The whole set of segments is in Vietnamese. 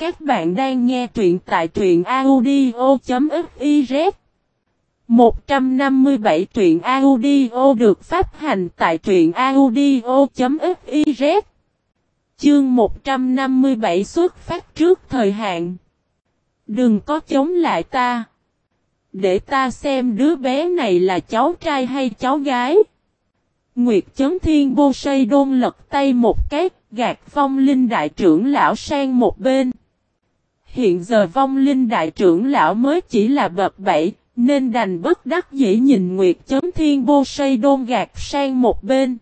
Các bạn đang nghe truyện tại truyện audio.fiz 157 truyện audio được phát hành tại truyện audio.fiz Chương 157 xuất phát trước thời hạn. Đừng có chống lại ta. Để ta xem đứa bé này là cháu trai hay cháu gái. Nguyệt chấn thiên bô xây đôn lật tay một cái, Gạt phong linh đại trưởng lão sang một bên. Hiện giờ vong linh đại trưởng lão mới chỉ là bậc bảy, nên đành bất đắc dĩ nhìn Nguyệt chấm thiên bô xây đôn gạt sang một bên.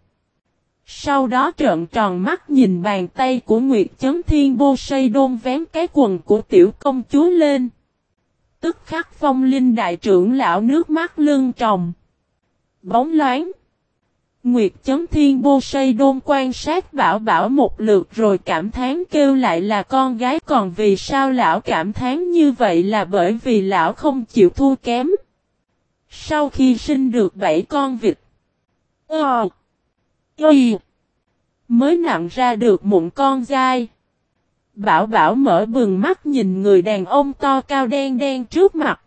Sau đó trợn tròn mắt nhìn bàn tay của Nguyệt chấm thiên bô xây đôn vén cái quần của tiểu công chúa lên. Tức khắc phong linh đại trưởng lão nước mắt lưng tròng. Bóng loáng. Nguyệt chấm thiên bô xây đôn quan sát bảo bảo một lượt rồi cảm thán kêu lại là con gái, còn vì sao lão cảm thán như vậy là bởi vì lão không chịu thua kém. Sau khi sinh được bảy con vịt. Ờ. Y. Mới nặng ra được mụn con dai. Bảo bảo mở bừng mắt nhìn người đàn ông to cao đen đen trước mặt.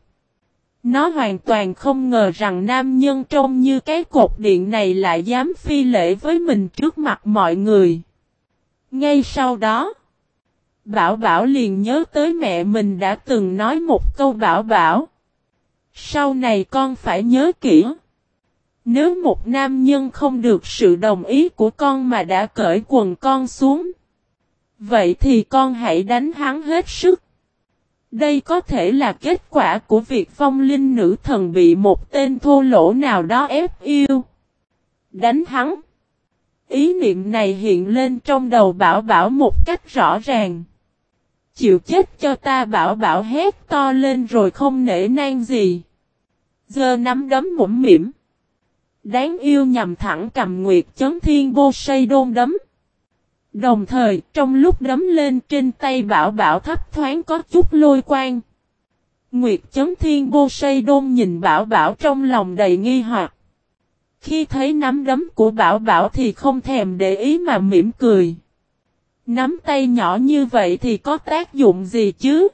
Nó hoàn toàn không ngờ rằng nam nhân trông như cái cột điện này lại dám phi lễ với mình trước mặt mọi người. Ngay sau đó, Bảo Bảo liền nhớ tới mẹ mình đã từng nói một câu Bảo Bảo. Sau này con phải nhớ kỹ. Nếu một nam nhân không được sự đồng ý của con mà đã cởi quần con xuống. Vậy thì con hãy đánh hắn hết sức. Đây có thể là kết quả của việc phong linh nữ thần bị một tên thô lỗ nào đó ép yêu. Đánh hắn. Ý niệm này hiện lên trong đầu bảo bảo một cách rõ ràng. Chịu chết cho ta bảo bảo hét to lên rồi không nể nang gì. Giờ nắm đấm mũm mỉm. Đáng yêu nhằm thẳng cầm nguyệt chấn thiên vô say đôn đấm. Đồng thời, trong lúc đấm lên trên tay bảo bảo thấp thoáng có chút lôi quang. Nguyệt chấm thiên bô say đôn nhìn bảo bảo trong lòng đầy nghi hoặc. Khi thấy nắm đấm của bảo bảo thì không thèm để ý mà mỉm cười. Nắm tay nhỏ như vậy thì có tác dụng gì chứ?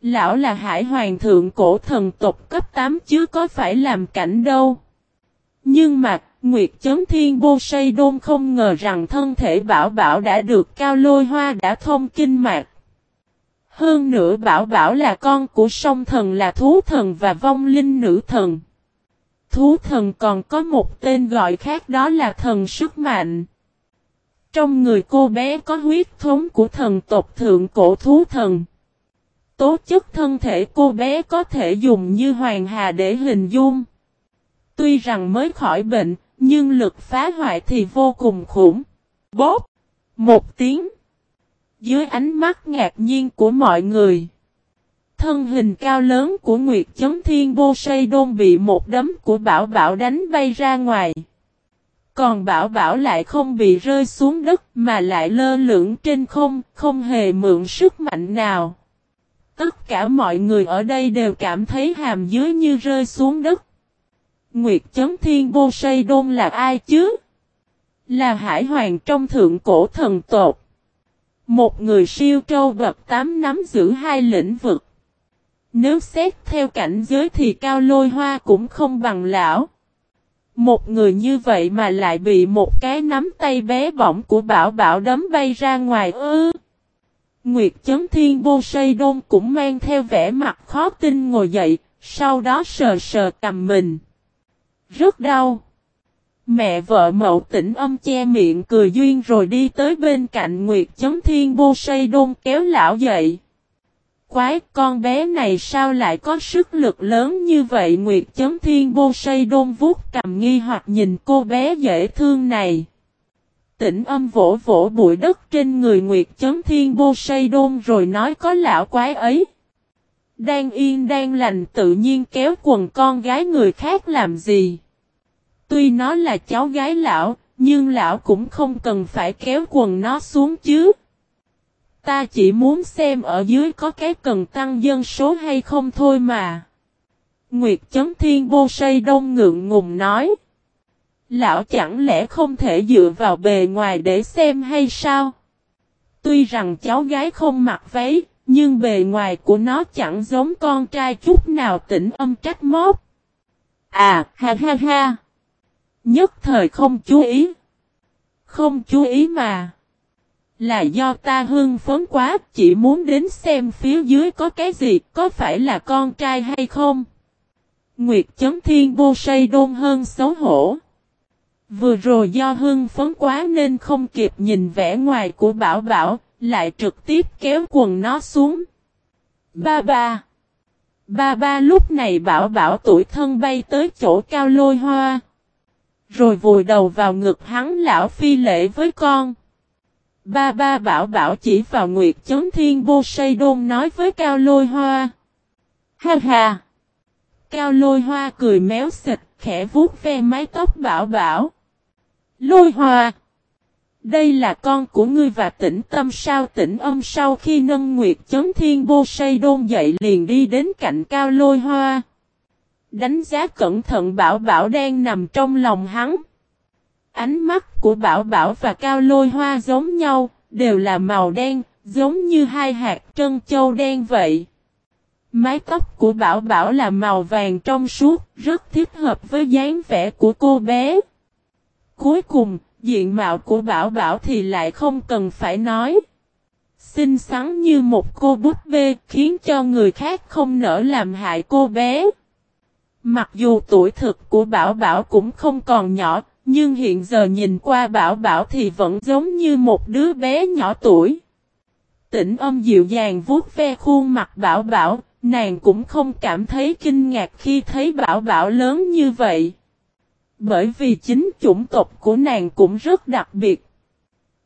Lão là hải hoàng thượng cổ thần tộc cấp 8 chứ có phải làm cảnh đâu. Nhưng mà Nguyệt chấn thiên Bô say đôn không ngờ rằng thân thể bảo bảo đã được cao lôi hoa đã thông kinh mạc. Hơn nữa bảo bảo là con của sông thần là thú thần và vong linh nữ thần. Thú thần còn có một tên gọi khác đó là thần sức mạnh. Trong người cô bé có huyết thống của thần tộc thượng cổ thú thần. Tố chất thân thể cô bé có thể dùng như hoàng hà để hình dung. Tuy rằng mới khỏi bệnh, nhưng lực phá hoại thì vô cùng khủng. Bóp! Một tiếng. Dưới ánh mắt ngạc nhiên của mọi người. Thân hình cao lớn của Nguyệt Chấn Thiên Bô Sây Đôn bị một đấm của Bảo Bảo đánh bay ra ngoài. Còn Bảo Bảo lại không bị rơi xuống đất mà lại lơ lửng trên không, không hề mượn sức mạnh nào. Tất cả mọi người ở đây đều cảm thấy hàm dưới như rơi xuống đất. Nguyệt chấn thiên vô say đôn là ai chứ? Là hải hoàng trong thượng cổ thần tột. Một người siêu trâu bậc tám nắm giữ hai lĩnh vực. Nếu xét theo cảnh giới thì cao lôi hoa cũng không bằng lão. Một người như vậy mà lại bị một cái nắm tay bé bỏng của bảo bảo đấm bay ra ngoài ư. Nguyệt chấn thiên vô say đôn cũng mang theo vẻ mặt khó tin ngồi dậy, sau đó sờ sờ cầm mình. Rất đau. Mẹ vợ mậu tỉnh âm che miệng cười duyên rồi đi tới bên cạnh Nguyệt chấm Thiên Bô Say Đôn kéo lão dậy. Quái, con bé này sao lại có sức lực lớn như vậy Nguyệt chấm Thiên Bô Say Đôn vuốt cầm nghi hoặc nhìn cô bé dễ thương này. Tỉnh âm vỗ vỗ bụi đất trên người Nguyệt chấm Thiên Bô Say Đôn rồi nói, có lão quái ấy. Đang yên đang lành tự nhiên kéo quần con gái người khác làm gì. Tuy nó là cháu gái lão, nhưng lão cũng không cần phải kéo quần nó xuống chứ. Ta chỉ muốn xem ở dưới có cái cần tăng dân số hay không thôi mà. Nguyệt Chấn Thiên Bô Sây Đông ngượng ngùng nói. Lão chẳng lẽ không thể dựa vào bề ngoài để xem hay sao? Tuy rằng cháu gái không mặc váy, nhưng bề ngoài của nó chẳng giống con trai chút nào tỉnh âm trách móc. À, ha ha ha. Nhất thời không chú ý. Không chú ý mà. Là do ta hưng phấn quá, chỉ muốn đến xem phía dưới có cái gì, có phải là con trai hay không? Nguyệt chấm thiên vô say đôn hơn xấu hổ. Vừa rồi do hưng phấn quá nên không kịp nhìn vẻ ngoài của bảo bảo, lại trực tiếp kéo quần nó xuống. Ba ba. Ba ba lúc này bảo bảo tuổi thân bay tới chỗ cao lôi hoa. Rồi vùi đầu vào ngực hắn lão phi lễ với con. Ba ba bảo bảo chỉ vào Nguyệt Chấn Thiên Vô Say Đôn nói với Cao Lôi Hoa. Ha ha! Cao Lôi Hoa cười méo xịt, khẽ vuốt ve mái tóc bảo bảo. Lôi Hoa! Đây là con của ngươi và tĩnh tâm sao tĩnh âm sau khi nâng Nguyệt Chấn Thiên bô Say Đôn dậy liền đi đến cạnh Cao Lôi Hoa. Đánh giá cẩn thận bảo bảo đang nằm trong lòng hắn. Ánh mắt của Bảo Bảo và Cao Lôi Hoa giống nhau, đều là màu đen, giống như hai hạt trân châu đen vậy. Mái tóc của Bảo Bảo là màu vàng trong suốt, rất thích hợp với dáng vẻ của cô bé. Cuối cùng, diện mạo của Bảo Bảo thì lại không cần phải nói. Xinh xắn như một cô búp bê khiến cho người khác không nỡ làm hại cô bé. Mặc dù tuổi thực của Bảo Bảo cũng không còn nhỏ, nhưng hiện giờ nhìn qua Bảo Bảo thì vẫn giống như một đứa bé nhỏ tuổi. Tỉnh âm dịu dàng vuốt ve khuôn mặt Bảo Bảo, nàng cũng không cảm thấy kinh ngạc khi thấy Bảo Bảo lớn như vậy. Bởi vì chính chủng tộc của nàng cũng rất đặc biệt.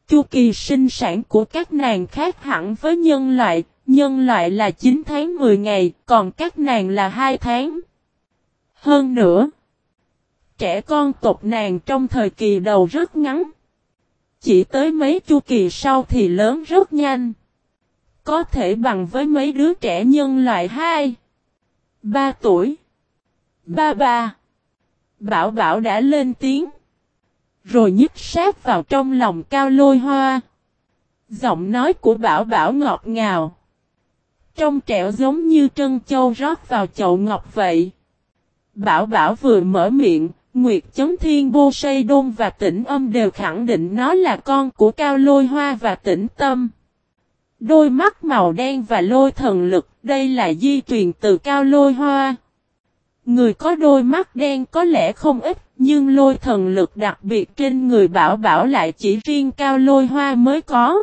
Chu kỳ sinh sản của các nàng khác hẳn với nhân loại, nhân loại là 9 tháng 10 ngày, còn các nàng là 2 tháng. Hơn nữa, Trẻ con tộc nàng trong thời kỳ đầu rất ngắn. Chỉ tới mấy chu kỳ sau thì lớn rất nhanh. Có thể bằng với mấy đứa trẻ nhân loại 2. 3 tuổi. Ba ba. Bảo bảo đã lên tiếng. Rồi nhích sát vào trong lòng cao lôi hoa. Giọng nói của bảo bảo ngọt ngào. Trong trẻo giống như trân châu rót vào chậu ngọc vậy. Bảo bảo vừa mở miệng, Nguyệt Chấn Thiên Bô Sây Đôn và Tĩnh Âm đều khẳng định nó là con của Cao Lôi Hoa và Tĩnh Tâm. Đôi mắt màu đen và lôi thần lực, đây là di truyền từ Cao Lôi Hoa. Người có đôi mắt đen có lẽ không ít, nhưng lôi thần lực đặc biệt trên người bảo bảo lại chỉ riêng Cao Lôi Hoa mới có.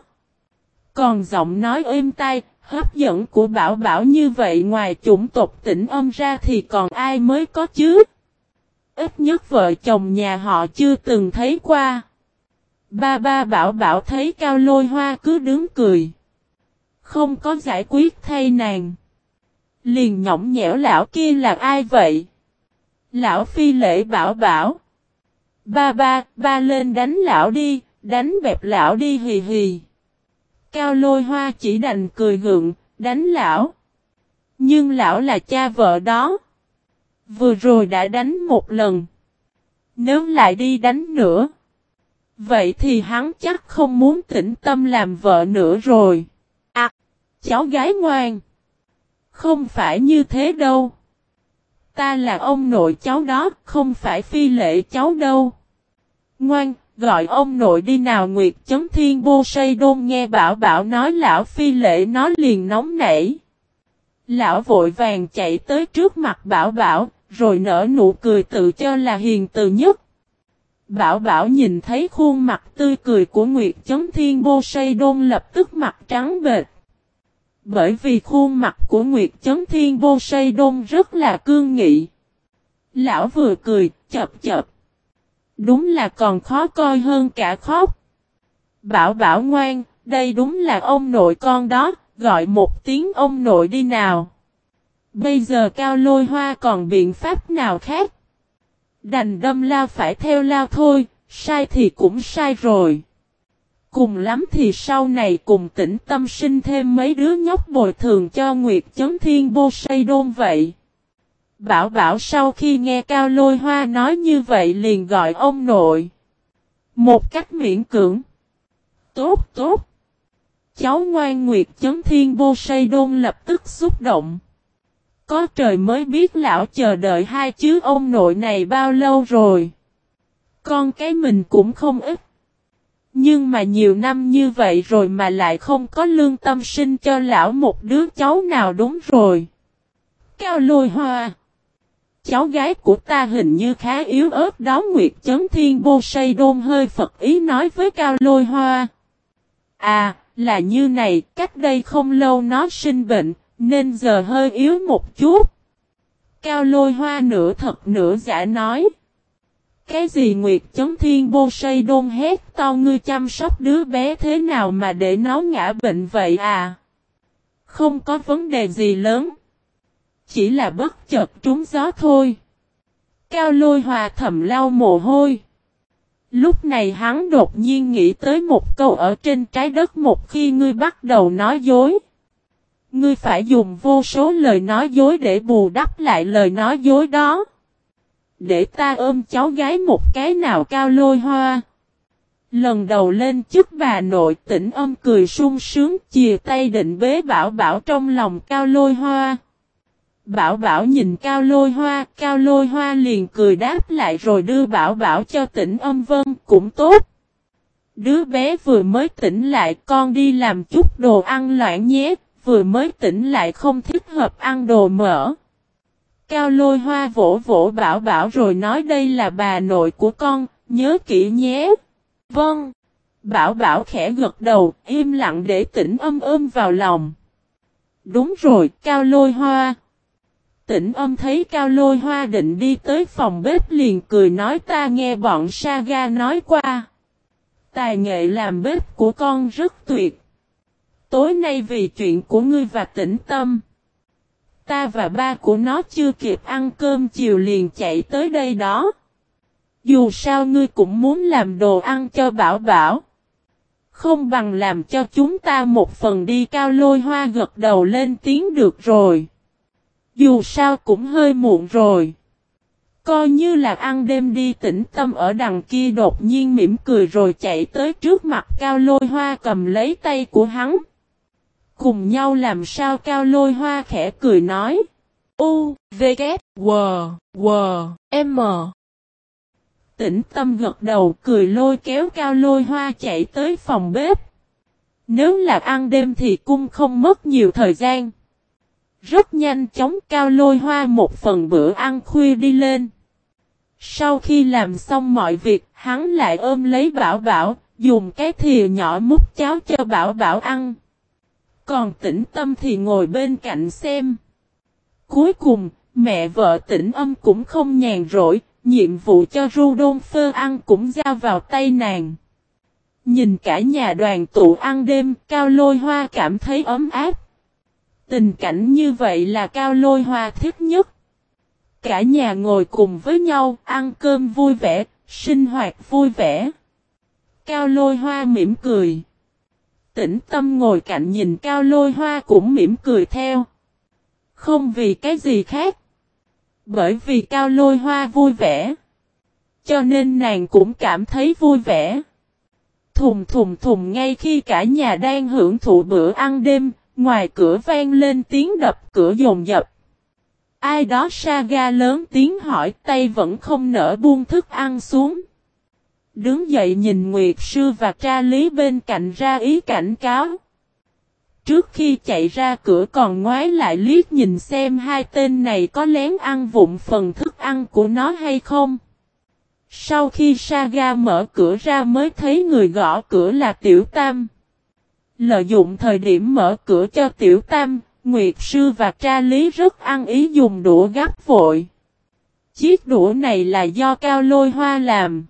Còn giọng nói êm tai, hấp dẫn của bảo bảo như vậy ngoài chủng tộc tỉnh âm ra thì còn ai mới có chứ? Ít nhất vợ chồng nhà họ chưa từng thấy qua. Ba ba bảo bảo thấy cao lôi hoa cứ đứng cười. Không có giải quyết thay nàng. Liền nhõng nhẽo lão kia là ai vậy? Lão phi lễ bảo bảo. Ba ba, ba lên đánh lão đi, đánh bẹp lão đi hì hì. Cao lôi hoa chỉ đành cười gượng, đánh lão. Nhưng lão là cha vợ đó. Vừa rồi đã đánh một lần. Nếu lại đi đánh nữa. Vậy thì hắn chắc không muốn tĩnh tâm làm vợ nữa rồi. À, cháu gái ngoan. Không phải như thế đâu. Ta là ông nội cháu đó, không phải phi lệ cháu đâu. Ngoan, gọi ông nội đi nào Nguyệt chấm thiên bô say đôn nghe bảo bảo nói lão phi lệ nó liền nóng nảy. Lão vội vàng chạy tới trước mặt bảo bảo, rồi nở nụ cười tự cho là hiền từ nhất. Bảo bảo nhìn thấy khuôn mặt tươi cười của Nguyệt Chấn Thiên Bô Say Đôn lập tức mặt trắng bệt. Bởi vì khuôn mặt của Nguyệt Chấn Thiên Bô Say Đôn rất là cương nghị. Lão vừa cười, chập chập. Đúng là còn khó coi hơn cả khóc. Bảo bảo ngoan, đây đúng là ông nội con đó, gọi một tiếng ông nội đi nào. Bây giờ cao lôi hoa còn biện pháp nào khác? Đành đâm lao phải theo lao thôi, sai thì cũng sai rồi. Cùng lắm thì sau này cùng tĩnh tâm sinh thêm mấy đứa nhóc bồi thường cho Nguyệt Chấn Thiên Bô say đôn vậy. Bảo bảo sau khi nghe Cao Lôi Hoa nói như vậy liền gọi ông nội. Một cách miễn cưỡng. Tốt tốt. Cháu ngoan Nguyệt chấn thiên bô say đôn lập tức xúc động. Có trời mới biết lão chờ đợi hai chứ ông nội này bao lâu rồi. Con cái mình cũng không ít. Nhưng mà nhiều năm như vậy rồi mà lại không có lương tâm sinh cho lão một đứa cháu nào đúng rồi. Cao lôi hoa. Cháu gái của ta hình như khá yếu ớt đó Nguyệt Chấn Thiên Bô Say Đôn hơi Phật ý nói với Cao lôi hoa. À, là như này, cách đây không lâu nó sinh bệnh, nên giờ hơi yếu một chút. Cao lôi hoa nửa thật nửa giả nói. Cái gì Nguyệt chấm thiên bô say đôn hét to ngươi chăm sóc đứa bé thế nào mà để nó ngã bệnh vậy à? Không có vấn đề gì lớn. Chỉ là bất chợt trúng gió thôi. Cao lôi hòa thầm lau mồ hôi. Lúc này hắn đột nhiên nghĩ tới một câu ở trên trái đất một khi ngươi bắt đầu nói dối. Ngươi phải dùng vô số lời nói dối để bù đắp lại lời nói dối đó. Để ta ôm cháu gái một cái nào cao lôi hoa. Lần đầu lên chức bà nội tỉnh âm cười sung sướng chìa tay định bế bảo bảo trong lòng cao lôi hoa. Bảo bảo nhìn cao lôi hoa, cao lôi hoa liền cười đáp lại rồi đưa bảo bảo cho tỉnh âm vân cũng tốt. Đứa bé vừa mới tỉnh lại con đi làm chút đồ ăn loạn nhé, vừa mới tỉnh lại không thích hợp ăn đồ mỡ. Cao lôi hoa vỗ vỗ bảo bảo rồi nói đây là bà nội của con, nhớ kỹ nhé. Vâng. Bảo bảo khẽ gật đầu, im lặng để tỉnh âm ôm vào lòng. Đúng rồi, cao lôi hoa. Tỉnh âm thấy cao lôi hoa định đi tới phòng bếp liền cười nói ta nghe bọn Saga nói qua. Tài nghệ làm bếp của con rất tuyệt. Tối nay vì chuyện của ngươi và tĩnh tâm. Ta và ba của nó chưa kịp ăn cơm chiều liền chạy tới đây đó. Dù sao ngươi cũng muốn làm đồ ăn cho bảo bảo. Không bằng làm cho chúng ta một phần đi cao lôi hoa gật đầu lên tiếng được rồi. Dù sao cũng hơi muộn rồi. Coi như là ăn đêm đi tĩnh tâm ở đằng kia đột nhiên mỉm cười rồi chạy tới trước mặt cao lôi hoa cầm lấy tay của hắn. Cùng nhau làm sao cao lôi hoa khẽ cười nói. U, V, K, W, W, M. Tĩnh tâm gật đầu cười lôi kéo cao lôi hoa chạy tới phòng bếp. Nếu là ăn đêm thì cung không mất nhiều thời gian. Rất nhanh chóng cao lôi hoa một phần bữa ăn khuya đi lên. Sau khi làm xong mọi việc, hắn lại ôm lấy bảo bảo, dùng cái thìa nhỏ múc cháo cho bảo bảo ăn. Còn tĩnh tâm thì ngồi bên cạnh xem. Cuối cùng, mẹ vợ tĩnh âm cũng không nhàn rỗi, nhiệm vụ cho Rudolfo ăn cũng giao vào tay nàng. Nhìn cả nhà đoàn tụ ăn đêm, Cao Lôi Hoa cảm thấy ấm áp. Tình cảnh như vậy là Cao Lôi Hoa thích nhất. Cả nhà ngồi cùng với nhau, ăn cơm vui vẻ, sinh hoạt vui vẻ. Cao Lôi Hoa mỉm cười. Tĩnh tâm ngồi cạnh nhìn cao lôi hoa cũng mỉm cười theo. Không vì cái gì khác. Bởi vì cao lôi hoa vui vẻ. Cho nên nàng cũng cảm thấy vui vẻ. Thùng thùng thùng ngay khi cả nhà đang hưởng thụ bữa ăn đêm, ngoài cửa vang lên tiếng đập cửa dồn dập. Ai đó saga lớn tiếng hỏi tay vẫn không nở buông thức ăn xuống. Đứng dậy nhìn Nguyệt Sư và tra lý bên cạnh ra ý cảnh cáo. Trước khi chạy ra cửa còn ngoái lại liếc nhìn xem hai tên này có lén ăn vụn phần thức ăn của nó hay không. Sau khi Saga mở cửa ra mới thấy người gõ cửa là Tiểu Tam. Lợi dụng thời điểm mở cửa cho Tiểu Tam, Nguyệt Sư và Tra Lý rất ăn ý dùng đũa gắp vội. Chiếc đũa này là do Cao Lôi Hoa làm.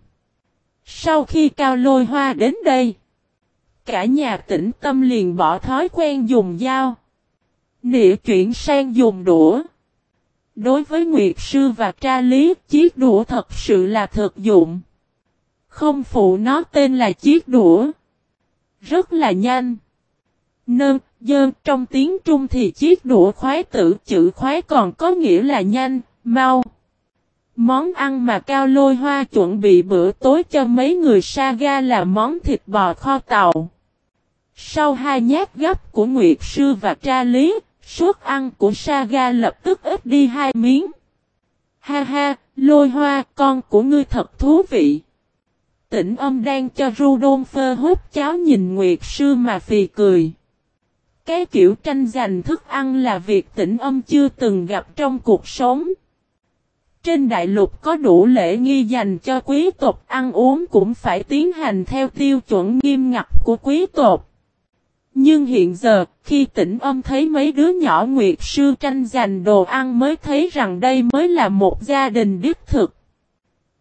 Sau khi cao lôi hoa đến đây, cả nhà tĩnh tâm liền bỏ thói quen dùng dao. Nịa chuyển sang dùng đũa. Đối với Nguyệt Sư và Tra Lý, chiếc đũa thật sự là thực dụng. Không phụ nó tên là chiếc đũa. Rất là nhanh. Nơn, dơn, trong tiếng Trung thì chiếc đũa khoái tử chữ khoái còn có nghĩa là nhanh, mau. Món ăn mà Cao Lôi Hoa chuẩn bị bữa tối cho mấy người Saga là món thịt bò kho tàu. Sau hai nhát gấp của Nguyệt Sư và tra lý, suất ăn của Saga lập tức ít đi hai miếng. Ha ha, lôi hoa, con của ngươi thật thú vị. Tỉnh âm đang cho Rudolph hút cháo nhìn Nguyệt Sư mà phì cười. Cái kiểu tranh giành thức ăn là việc tỉnh âm chưa từng gặp trong cuộc sống. Trên đại lục có đủ lễ nghi dành cho quý tộc ăn uống cũng phải tiến hành theo tiêu chuẩn nghiêm ngặt của quý tộc. Nhưng hiện giờ, khi tỉnh âm thấy mấy đứa nhỏ Nguyệt Sư tranh giành đồ ăn mới thấy rằng đây mới là một gia đình đích thực.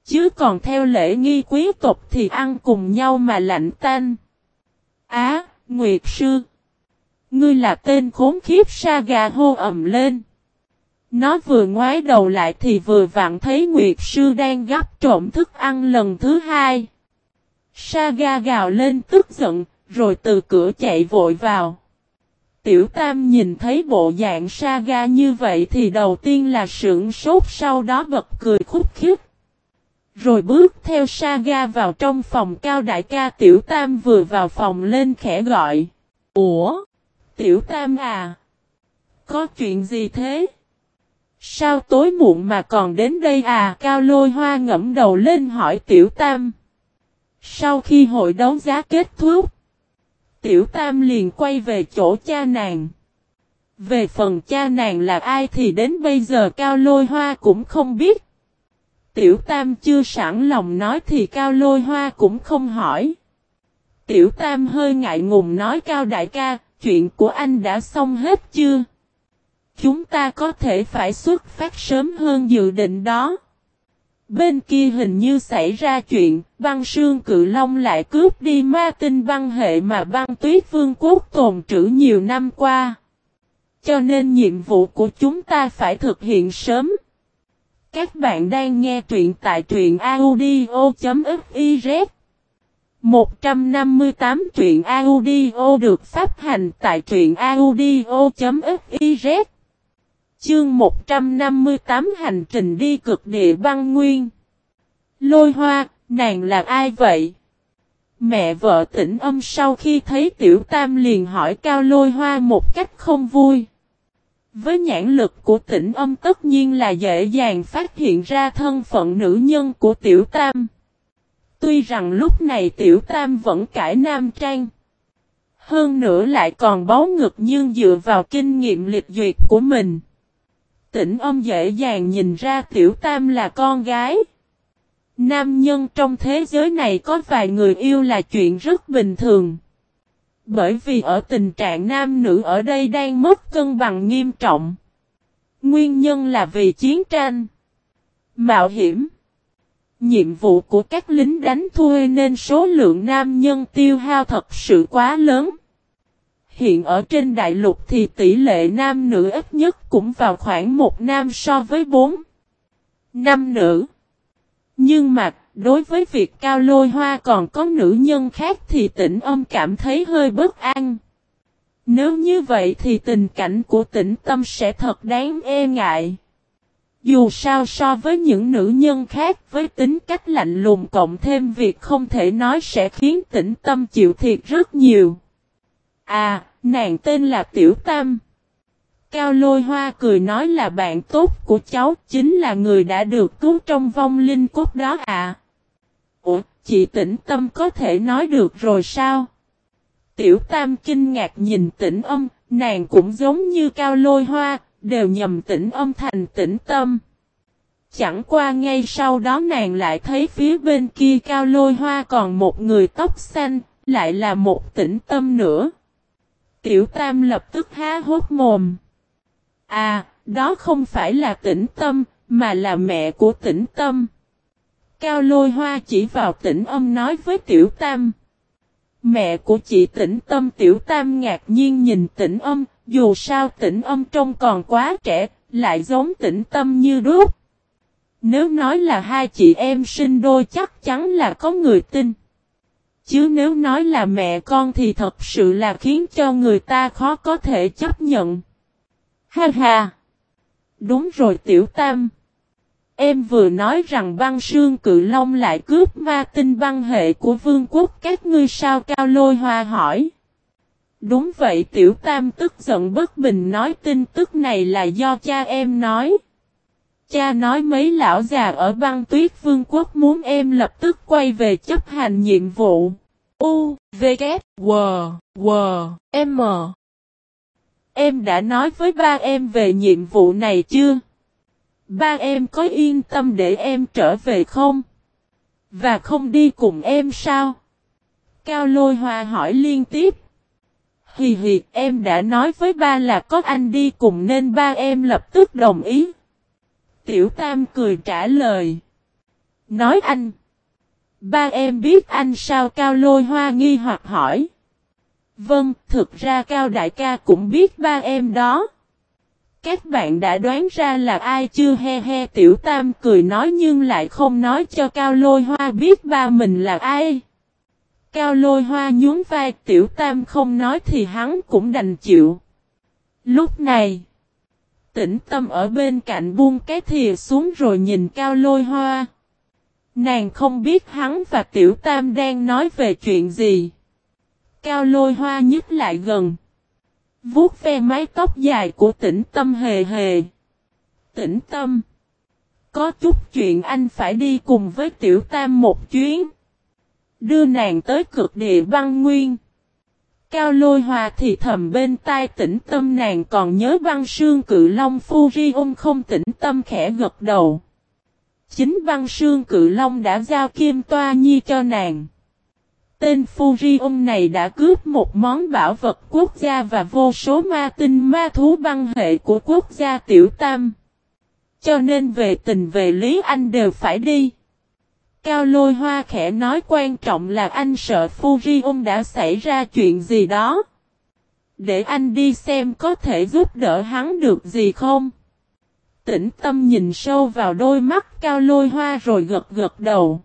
Chứ còn theo lễ nghi quý tộc thì ăn cùng nhau mà lạnh tan. Á, Nguyệt Sư! Ngươi là tên khốn khiếp sa gà hô ầm lên. Nó vừa ngoái đầu lại thì vừa vặn thấy Nguyệt Sư đang gấp trộm thức ăn lần thứ hai. Saga gào lên tức giận, rồi từ cửa chạy vội vào. Tiểu Tam nhìn thấy bộ dạng Saga như vậy thì đầu tiên là sững sốt sau đó bật cười khúc khích. Rồi bước theo Saga vào trong phòng cao đại ca Tiểu Tam vừa vào phòng lên khẽ gọi. Ủa? Tiểu Tam à? Có chuyện gì thế? Sao tối muộn mà còn đến đây à? Cao lôi hoa ngẫm đầu lên hỏi Tiểu Tam. Sau khi hội đấu giá kết thúc, Tiểu Tam liền quay về chỗ cha nàng. Về phần cha nàng là ai thì đến bây giờ Cao Lôi Hoa cũng không biết. Tiểu Tam chưa sẵn lòng nói thì Cao Lôi Hoa cũng không hỏi. Tiểu Tam hơi ngại ngùng nói Cao Đại ca, chuyện của anh đã xong hết chưa? Chúng ta có thể phải xuất phát sớm hơn dự định đó. Bên kia hình như xảy ra chuyện, băng sương cự long lại cướp đi ma tinh băng hệ mà băng tuyết vương quốc tồn trữ nhiều năm qua. Cho nên nhiệm vụ của chúng ta phải thực hiện sớm. Các bạn đang nghe truyện tại truyện audio.fiz 158 truyện audio được phát hành tại truyện audio.fiz Chương 158 hành trình đi cực địa băng nguyên. Lôi hoa, nàng là ai vậy? Mẹ vợ tỉnh âm sau khi thấy tiểu tam liền hỏi cao lôi hoa một cách không vui. Với nhãn lực của tỉnh âm tất nhiên là dễ dàng phát hiện ra thân phận nữ nhân của tiểu tam. Tuy rằng lúc này tiểu tam vẫn cải nam trang. Hơn nữa lại còn báu ngực nhưng dựa vào kinh nghiệm liệt duyệt của mình. Tỉnh ông dễ dàng nhìn ra tiểu tam là con gái. Nam nhân trong thế giới này có vài người yêu là chuyện rất bình thường. Bởi vì ở tình trạng nam nữ ở đây đang mất cân bằng nghiêm trọng. Nguyên nhân là vì chiến tranh, mạo hiểm. Nhiệm vụ của các lính đánh thuê nên số lượng nam nhân tiêu hao thật sự quá lớn. Hiện ở trên đại lục thì tỷ lệ nam nữ ít nhất cũng vào khoảng một nam so với bốn năm nữ. Nhưng mà, đối với việc cao lôi hoa còn có nữ nhân khác thì tỉnh âm cảm thấy hơi bất an. Nếu như vậy thì tình cảnh của tỉnh tâm sẽ thật đáng e ngại. Dù sao so với những nữ nhân khác với tính cách lạnh lùng cộng thêm việc không thể nói sẽ khiến tĩnh tâm chịu thiệt rất nhiều. À, nàng tên là Tiểu Tam. Cao lôi hoa cười nói là bạn tốt của cháu chính là người đã được cứu trong vong linh cốt đó à. Ủa, chị tĩnh tâm có thể nói được rồi sao? Tiểu Tam kinh ngạc nhìn tĩnh âm, nàng cũng giống như cao lôi hoa, đều nhầm tĩnh âm thành tĩnh tâm. Chẳng qua ngay sau đó nàng lại thấy phía bên kia cao lôi hoa còn một người tóc xanh, lại là một tĩnh tâm nữa. Tiểu Tam lập tức há hốt mồm. À, đó không phải là tĩnh tâm, mà là mẹ của tĩnh tâm. Cao lôi hoa chỉ vào tĩnh âm nói với Tiểu Tam. Mẹ của chị tĩnh tâm Tiểu Tam ngạc nhiên nhìn tĩnh âm, dù sao tĩnh âm trông còn quá trẻ, lại giống tĩnh tâm như đúc. Nếu nói là hai chị em sinh đôi chắc chắn là có người tin. Chứ nếu nói là mẹ con thì thật sự là khiến cho người ta khó có thể chấp nhận. Ha ha! Đúng rồi tiểu tam. Em vừa nói rằng băng sương cự long lại cướp ma tinh băng hệ của vương quốc, các ngươi sao cao lôi hoa hỏi. Đúng vậy tiểu tam tức giận bất bình nói tin tức này là do cha em nói. Cha nói mấy lão già ở băng tuyết vương quốc muốn em lập tức quay về chấp hành nhiệm vụ. U, V, K, W, W, M. Em đã nói với ba em về nhiệm vụ này chưa? Ba em có yên tâm để em trở về không? Và không đi cùng em sao? Cao lôi hoa hỏi liên tiếp. Hì hì, em đã nói với ba là có anh đi cùng nên ba em lập tức đồng ý. Tiểu Tam cười trả lời. Nói anh. Ba em biết anh sao Cao lôi hoa nghi hoặc hỏi. Vâng, thực ra Cao đại ca cũng biết ba em đó. Các bạn đã đoán ra là ai chưa he he tiểu tam cười nói nhưng lại không nói cho Cao Lôi Hoa biết ba mình là ai. Cao Lôi Hoa nhún vai tiểu tam không nói thì hắn cũng đành chịu. Lúc này, tĩnh tâm ở bên cạnh buông cái thìa xuống rồi nhìn Cao Lôi Hoa. Nàng không biết hắn và tiểu tam đang nói về chuyện gì. Cao Lôi Hoa nhích lại gần. Vuốt ve mái tóc dài của tĩnh tâm hề hề. Tĩnh tâm. Có chút chuyện anh phải đi cùng với tiểu tam một chuyến. Đưa nàng tới cực địa băng nguyên. Cao lôi hòa thì thầm bên tai tĩnh tâm nàng còn nhớ băng sương cự long Furion không tĩnh tâm khẽ gật đầu. Chính băng sương cự long đã giao kim toa nhi cho nàng. Tên Furion này đã cướp một món bảo vật quốc gia và vô số ma tinh ma thú băng hệ của quốc gia Tiểu Tam. Cho nên về tình về lý anh đều phải đi. Cao lôi hoa khẽ nói quan trọng là anh sợ Furion đã xảy ra chuyện gì đó. Để anh đi xem có thể giúp đỡ hắn được gì không. Tĩnh tâm nhìn sâu vào đôi mắt cao lôi hoa rồi gật gật đầu.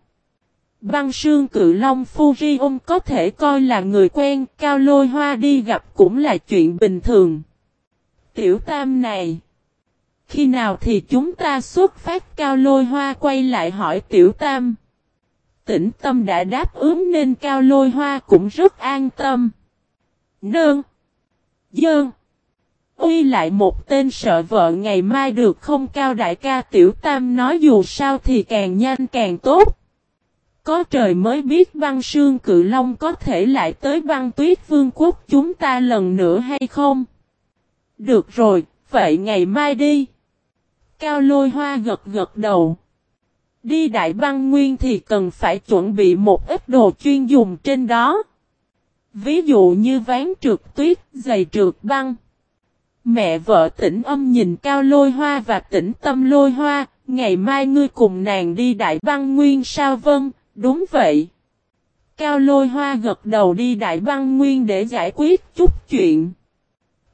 Băng sương cự long Furion có thể coi là người quen, cao lôi hoa đi gặp cũng là chuyện bình thường. Tiểu tam này. Khi nào thì chúng ta xuất phát cao lôi hoa quay lại hỏi tiểu tam. Tĩnh tâm đã đáp ứng nên cao lôi hoa cũng rất an tâm. Nương. Dơn. Uy lại một tên sợ vợ ngày mai được không cao đại ca tiểu tam nói dù sao thì càng nhanh càng tốt. Có trời mới biết băng sương cự long có thể lại tới băng tuyết vương quốc chúng ta lần nữa hay không? Được rồi, vậy ngày mai đi. Cao lôi hoa gật gật đầu. Đi đại băng nguyên thì cần phải chuẩn bị một ít đồ chuyên dùng trên đó. Ví dụ như ván trượt tuyết, giày trượt băng. Mẹ vợ tỉnh âm nhìn cao lôi hoa và tỉnh tâm lôi hoa, ngày mai ngươi cùng nàng đi đại băng nguyên sao vâng, Đúng vậy. Cao lôi hoa gật đầu đi Đại Băng Nguyên để giải quyết chút chuyện.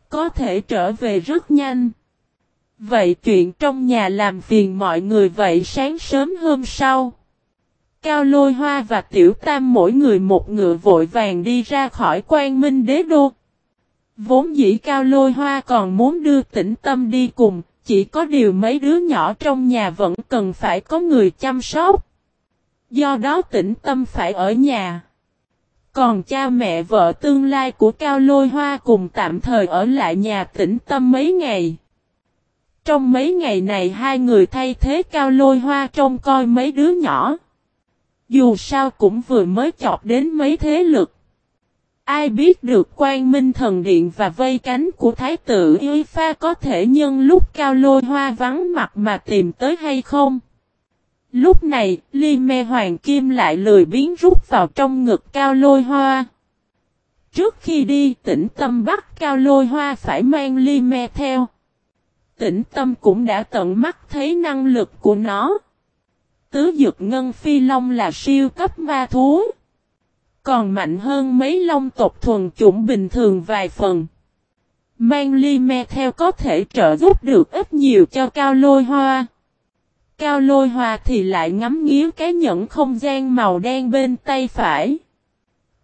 Có thể trở về rất nhanh. Vậy chuyện trong nhà làm phiền mọi người vậy sáng sớm hôm sau. Cao lôi hoa và tiểu tam mỗi người một ngựa vội vàng đi ra khỏi quan minh đế đô. Vốn dĩ cao lôi hoa còn muốn đưa tĩnh tâm đi cùng, chỉ có điều mấy đứa nhỏ trong nhà vẫn cần phải có người chăm sóc. Do đó tĩnh tâm phải ở nhà. Còn cha mẹ vợ tương lai của Cao Lôi Hoa cùng tạm thời ở lại nhà tĩnh tâm mấy ngày. Trong mấy ngày này hai người thay thế Cao Lôi Hoa trông coi mấy đứa nhỏ. Dù sao cũng vừa mới chọc đến mấy thế lực. Ai biết được quan minh thần điện và vây cánh của thái tử Y Pha có thể nhân lúc Cao Lôi Hoa vắng mặt mà tìm tới hay không? Lúc này, ly me hoàng kim lại lười biến rút vào trong ngực cao lôi hoa. Trước khi đi, tĩnh tâm bắt cao lôi hoa phải mang ly me theo. Tĩnh tâm cũng đã tận mắt thấy năng lực của nó. Tứ dược ngân phi long là siêu cấp ma thú. Còn mạnh hơn mấy long tộc thuần chủng bình thường vài phần. Mang ly me theo có thể trợ giúp được ít nhiều cho cao lôi hoa. Cao lôi Hoa thì lại ngắm nghía cái nhẫn không gian màu đen bên tay phải.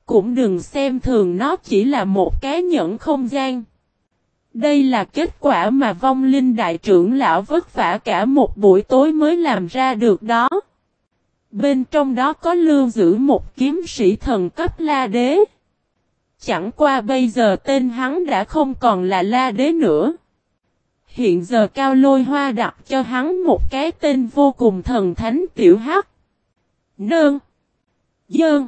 Cũng đừng xem thường nó chỉ là một cái nhẫn không gian. Đây là kết quả mà vong linh đại trưởng lão vất vả cả một buổi tối mới làm ra được đó. Bên trong đó có lưu giữ một kiếm sĩ thần cấp la đế. Chẳng qua bây giờ tên hắn đã không còn là La Đế nữa. Hiện giờ Cao Lôi Hoa đặt cho hắn một cái tên vô cùng thần thánh tiểu hắc. Nương. Dơn.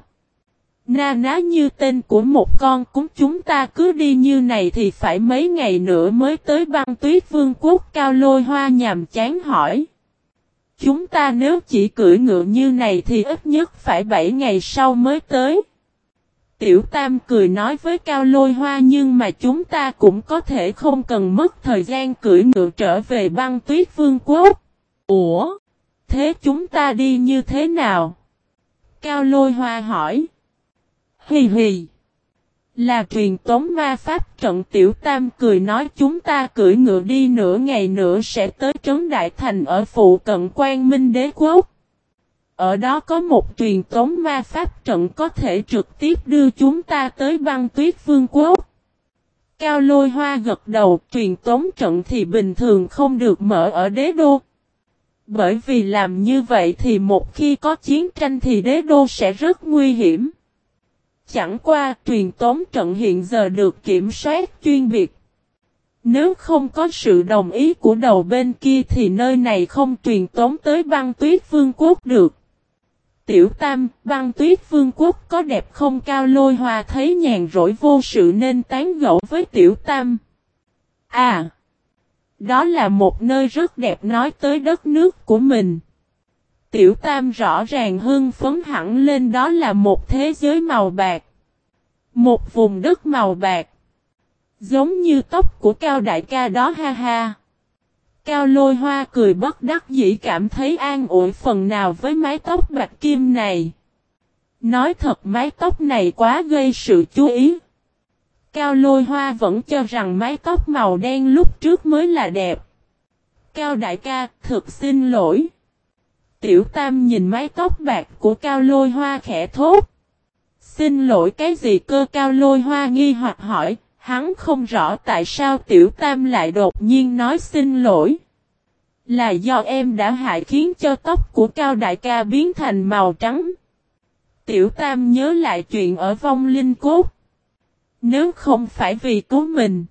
Na ná như tên của một con cúng chúng ta cứ đi như này thì phải mấy ngày nữa mới tới băng tuyết vương quốc, Cao Lôi Hoa nhàm chán hỏi. Chúng ta nếu chỉ cưỡi ngựa như này thì ít nhất phải 7 ngày sau mới tới. Tiểu Tam cười nói với Cao Lôi Hoa nhưng mà chúng ta cũng có thể không cần mất thời gian cưỡi ngựa trở về băng tuyết vương quốc. Ủa? Thế chúng ta đi như thế nào? Cao Lôi Hoa hỏi. Hì hì. Là truyền tống ma pháp trận Tiểu Tam cười nói chúng ta cưỡi ngựa đi nửa ngày nữa sẽ tới trấn Đại Thành ở phụ cận quan minh đế quốc. Ở đó có một truyền tống ma pháp trận có thể trực tiếp đưa chúng ta tới băng tuyết vương quốc. Cao lôi hoa gật đầu, truyền tống trận thì bình thường không được mở ở đế đô. Bởi vì làm như vậy thì một khi có chiến tranh thì đế đô sẽ rất nguy hiểm. Chẳng qua truyền tống trận hiện giờ được kiểm soát chuyên biệt. Nếu không có sự đồng ý của đầu bên kia thì nơi này không truyền tống tới băng tuyết vương quốc được. Tiểu Tam, băng tuyết vương quốc có đẹp không cao lôi hòa thấy nhàn rỗi vô sự nên tán gẫu với Tiểu Tam. À! Đó là một nơi rất đẹp nói tới đất nước của mình. Tiểu Tam rõ ràng hưng phấn hẳn lên đó là một thế giới màu bạc. Một vùng đất màu bạc. Giống như tóc của Cao Đại ca đó ha ha. Cao lôi hoa cười bất đắc dĩ cảm thấy an ủi phần nào với mái tóc bạc kim này. Nói thật mái tóc này quá gây sự chú ý. Cao lôi hoa vẫn cho rằng mái tóc màu đen lúc trước mới là đẹp. Cao đại ca, thực xin lỗi. Tiểu tam nhìn mái tóc bạc của cao lôi hoa khẽ thốt. Xin lỗi cái gì cơ cao lôi hoa nghi hoặc hỏi, hắn không rõ tại sao tiểu tam lại đột nhiên nói xin lỗi. Là do em đã hại khiến cho tóc của cao đại ca biến thành màu trắng. Tiểu tam nhớ lại chuyện ở vong linh cốt. Nếu không phải vì cứu mình,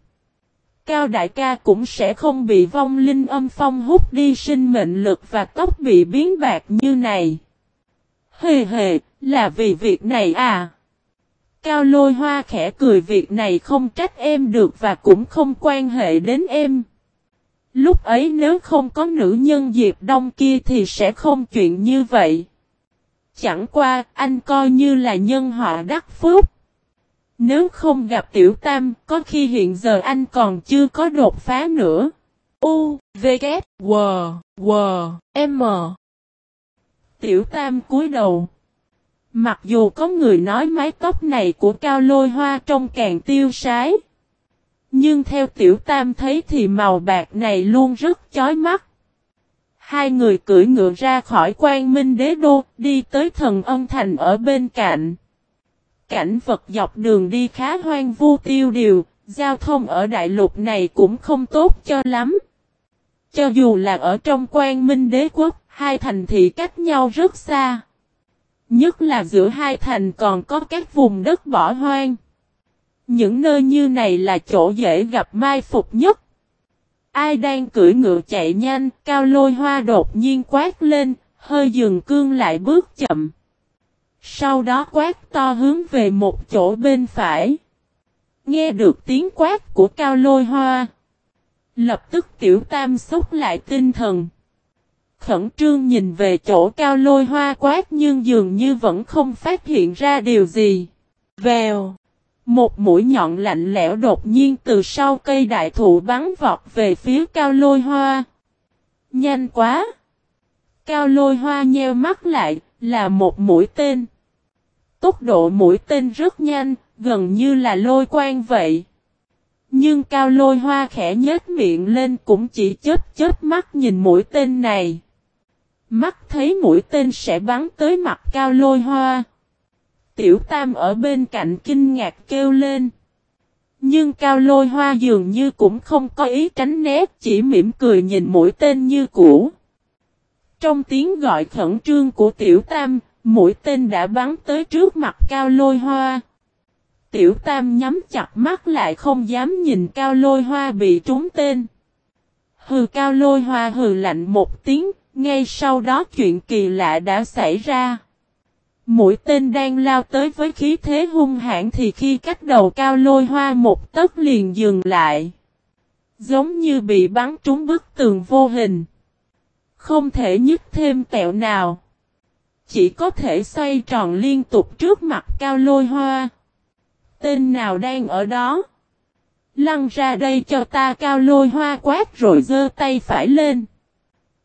Cao đại ca cũng sẽ không bị vong linh âm phong hút đi sinh mệnh lực và tóc bị biến bạc như này. Hề hề, là vì việc này à? Cao lôi hoa khẽ cười việc này không trách em được và cũng không quan hệ đến em. Lúc ấy nếu không có nữ nhân Diệp Đông kia thì sẽ không chuyện như vậy. Chẳng qua anh coi như là nhân họ đắc phúc. Nếu không gặp Tiểu Tam, có khi hiện giờ anh còn chưa có đột phá nữa. U, V, K, W, W, M. Tiểu Tam cúi đầu. Mặc dù có người nói mái tóc này của Cao Lôi Hoa trông càng tiêu sái. Nhưng theo Tiểu Tam thấy thì màu bạc này luôn rất chói mắt. Hai người cưỡi ngựa ra khỏi quan minh đế đô, đi tới thần ân thành ở bên cạnh. Cảnh vật dọc đường đi khá hoang vu tiêu điều, giao thông ở đại lục này cũng không tốt cho lắm. Cho dù là ở trong quan minh đế quốc, hai thành thị cách nhau rất xa. Nhất là giữa hai thành còn có các vùng đất bỏ hoang. Những nơi như này là chỗ dễ gặp mai phục nhất. Ai đang cưỡi ngựa chạy nhanh, cao lôi hoa đột nhiên quát lên, hơi dừng cương lại bước chậm. Sau đó quát to hướng về một chỗ bên phải. Nghe được tiếng quát của cao lôi hoa. Lập tức tiểu tam xúc lại tinh thần. Khẩn trương nhìn về chỗ cao lôi hoa quát nhưng dường như vẫn không phát hiện ra điều gì. Vèo. Một mũi nhọn lạnh lẽo đột nhiên từ sau cây đại thụ bắn vọt về phía cao lôi hoa. Nhanh quá! Cao lôi hoa nheo mắt lại, là một mũi tên. Tốc độ mũi tên rất nhanh, gần như là lôi quang vậy. Nhưng cao lôi hoa khẽ nhếch miệng lên cũng chỉ chết chết mắt nhìn mũi tên này. Mắt thấy mũi tên sẽ bắn tới mặt cao lôi hoa. Tiểu Tam ở bên cạnh kinh ngạc kêu lên. Nhưng cao lôi hoa dường như cũng không có ý tránh né, chỉ mỉm cười nhìn mũi tên như cũ. Trong tiếng gọi khẩn trương của Tiểu Tam, mũi tên đã bắn tới trước mặt cao lôi hoa. Tiểu Tam nhắm chặt mắt lại không dám nhìn cao lôi hoa bị trúng tên. Hừ cao lôi hoa hừ lạnh một tiếng, ngay sau đó chuyện kỳ lạ đã xảy ra. Mũi tên đang lao tới với khí thế hung hãn thì khi cách đầu cao lôi hoa một tấc liền dừng lại. Giống như bị bắn trúng bức tường vô hình. Không thể nhích thêm tẹo nào. Chỉ có thể xoay tròn liên tục trước mặt cao lôi hoa. Tên nào đang ở đó? Lăn ra đây cho ta, cao lôi hoa quát rồi giơ tay phải lên.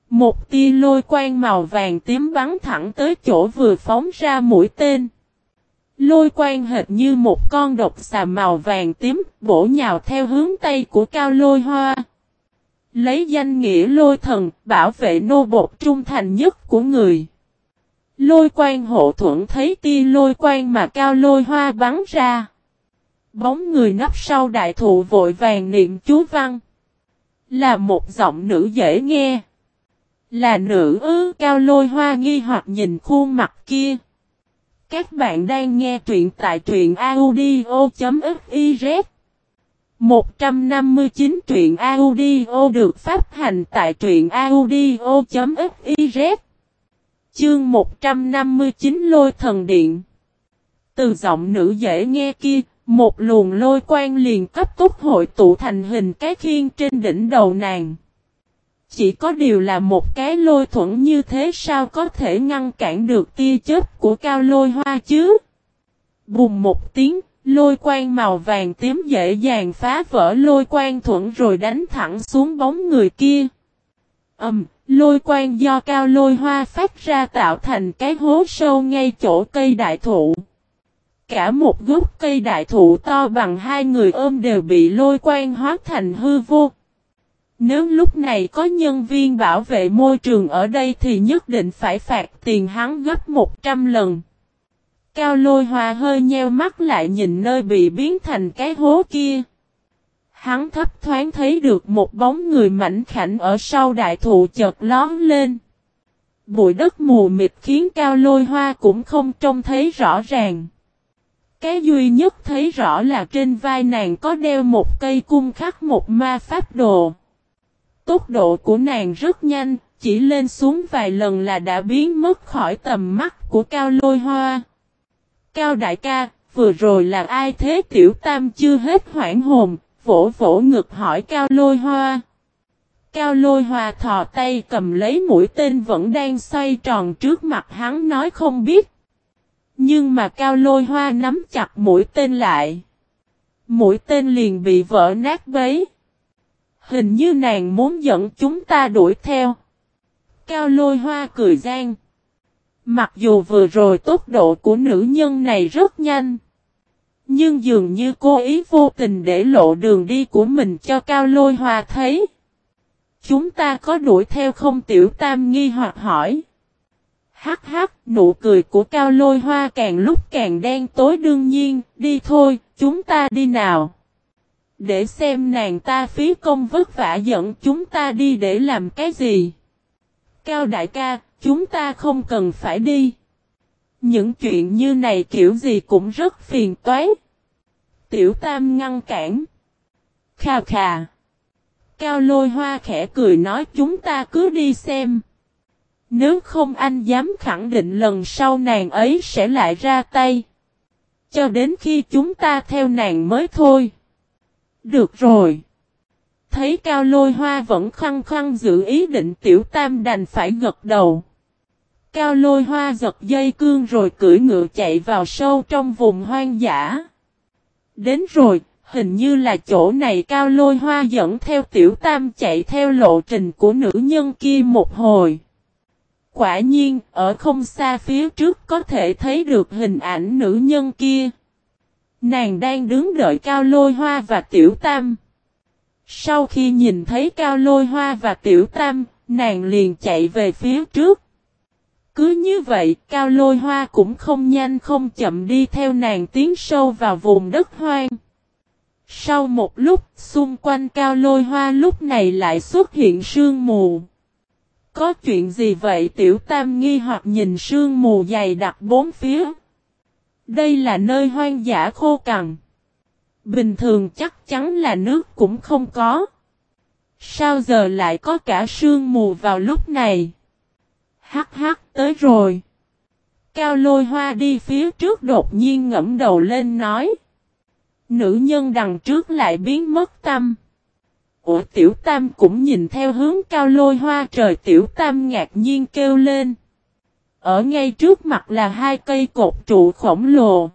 Một tia lôi quang màu vàng tím bắn thẳng tới chỗ vừa phóng ra mũi tên. Lôi quang hệt như một con độc xà màu vàng tím bổ nhào theo hướng tay của cao lôi hoa. Lấy danh nghĩa lôi thần, bảo vệ nô bột trung thành nhất của người. Lôi quang hộ thuận thấy tia lôi quang mà cao lôi hoa bắn ra. Bóng người nấp sau đại thụ vội vàng niệm chú văn. Là một giọng nữ dễ nghe. Là nữ ư, cao lôi hoa nghi hoặc nhìn khuôn mặt kia. Các bạn đang nghe truyện tại truyện audio.fif 159 truyện audio được phát hành tại truyện audio.fiz Chương 159 Lôi Thần Điện Từ giọng nữ dễ nghe kia, một luồng lôi quang liền cấp tốc hội tụ thành hình cái khiên trên đỉnh đầu nàng. Chỉ có điều là một cái lôi thuẫn như thế sao có thể ngăn cản được tia chớp của cao lôi hoa chứ? Bùng một tiếng, lôi quang màu vàng tím dễ dàng phá vỡ lôi quang thuận rồi đánh thẳng xuống bóng người kia. Ầm, um, lôi quang do cao lôi hoa phát ra tạo thành cái hố sâu ngay chỗ cây đại thụ. Cả một gốc cây đại thụ to bằng hai người ôm đều bị lôi quang hóa thành hư vô. Nếu lúc này có nhân viên bảo vệ môi trường ở đây thì nhất định phải phạt tiền hắn gấp 100 lần. Cao lôi hoa hơi nheo mắt lại nhìn nơi bị biến thành cái hố kia. Hắn thấp thoáng thấy được một bóng người mảnh khảnh ở sau đại thụ chợt lón lên. Bụi đất mù mịt khiến cao lôi hoa cũng không trông thấy rõ ràng. Cái duy nhất thấy rõ là trên vai nàng có đeo một cây cung khắc một ma pháp đồ. Tốc độ của nàng rất nhanh, chỉ lên xuống vài lần là đã biến mất khỏi tầm mắt của Cao Lôi Hoa. Cao đại ca, vừa rồi là ai thế tiểu tam chưa hết hoảng hồn, vỗ vỗ ngực hỏi Cao Lôi Hoa. Cao Lôi Hoa thò tay cầm lấy mũi tên vẫn đang xoay tròn trước mặt hắn nói không biết. Nhưng mà Cao Lôi Hoa nắm chặt mũi tên lại. Mũi tên liền bị vỡ nát bấy. Hình như nàng muốn dẫn chúng ta đuổi theo. Cao lôi hoa cười gian. Mặc dù vừa rồi tốc độ của nữ nhân này rất nhanh. Nhưng dường như cô ý vô tình để lộ đường đi của mình cho Cao lôi hoa thấy. Chúng ta có đuổi theo không tiểu tam nghi hoặc hỏi. Hắc hắc, nụ cười của Cao lôi hoa càng lúc càng đen tối đương nhiên, đi thôi, chúng ta đi nào. Để xem nàng ta phí công vất vả dẫn chúng ta đi để làm cái gì. Cao đại ca, chúng ta không cần phải đi. Những chuyện như này kiểu gì cũng rất phiền toái. Tiểu Tam ngăn cản. Khà khà. Cao lôi hoa khẽ cười nói chúng ta cứ đi xem. Nếu không anh dám khẳng định lần sau nàng ấy sẽ lại ra tay. Cho đến khi chúng ta theo nàng mới thôi. Được rồi. Thấy cao lôi hoa vẫn khăng khăng giữ ý định tiểu tam đành phải gật đầu. Cao lôi hoa giật dây cương rồi cưỡi ngựa chạy vào sâu trong vùng hoang dã. Đến rồi, hình như là chỗ này cao lôi hoa dẫn theo tiểu tam chạy theo lộ trình của nữ nhân kia một hồi. Quả nhiên, ở không xa phía trước có thể thấy được hình ảnh nữ nhân kia. Nàng đang đứng đợi Cao Lôi Hoa và Tiểu Tam. Sau khi nhìn thấy Cao Lôi Hoa và Tiểu Tam, nàng liền chạy về phía trước. Cứ như vậy, Cao Lôi Hoa cũng không nhanh không chậm đi theo nàng tiến sâu vào vùng đất hoang. Sau một lúc, xung quanh Cao Lôi Hoa lúc này lại xuất hiện sương mù. Có chuyện gì vậy Tiểu Tam nghi hoặc nhìn sương mù dày đặc bốn phía. Đây là nơi hoang dã khô cằn. Bình thường chắc chắn là nước cũng không có. Sao giờ lại có cả sương mù vào lúc này? Hắc hắc tới rồi. Cao lôi hoa đi phía trước đột nhiên ngẫm đầu lên nói. Nữ nhân đằng trước lại biến mất tâm. Ủa tiểu tam cũng nhìn theo hướng cao lôi hoa trời tiểu tam ngạc nhiên kêu lên. Ở ngay trước mặt là hai cây cột trụ khổng lồ.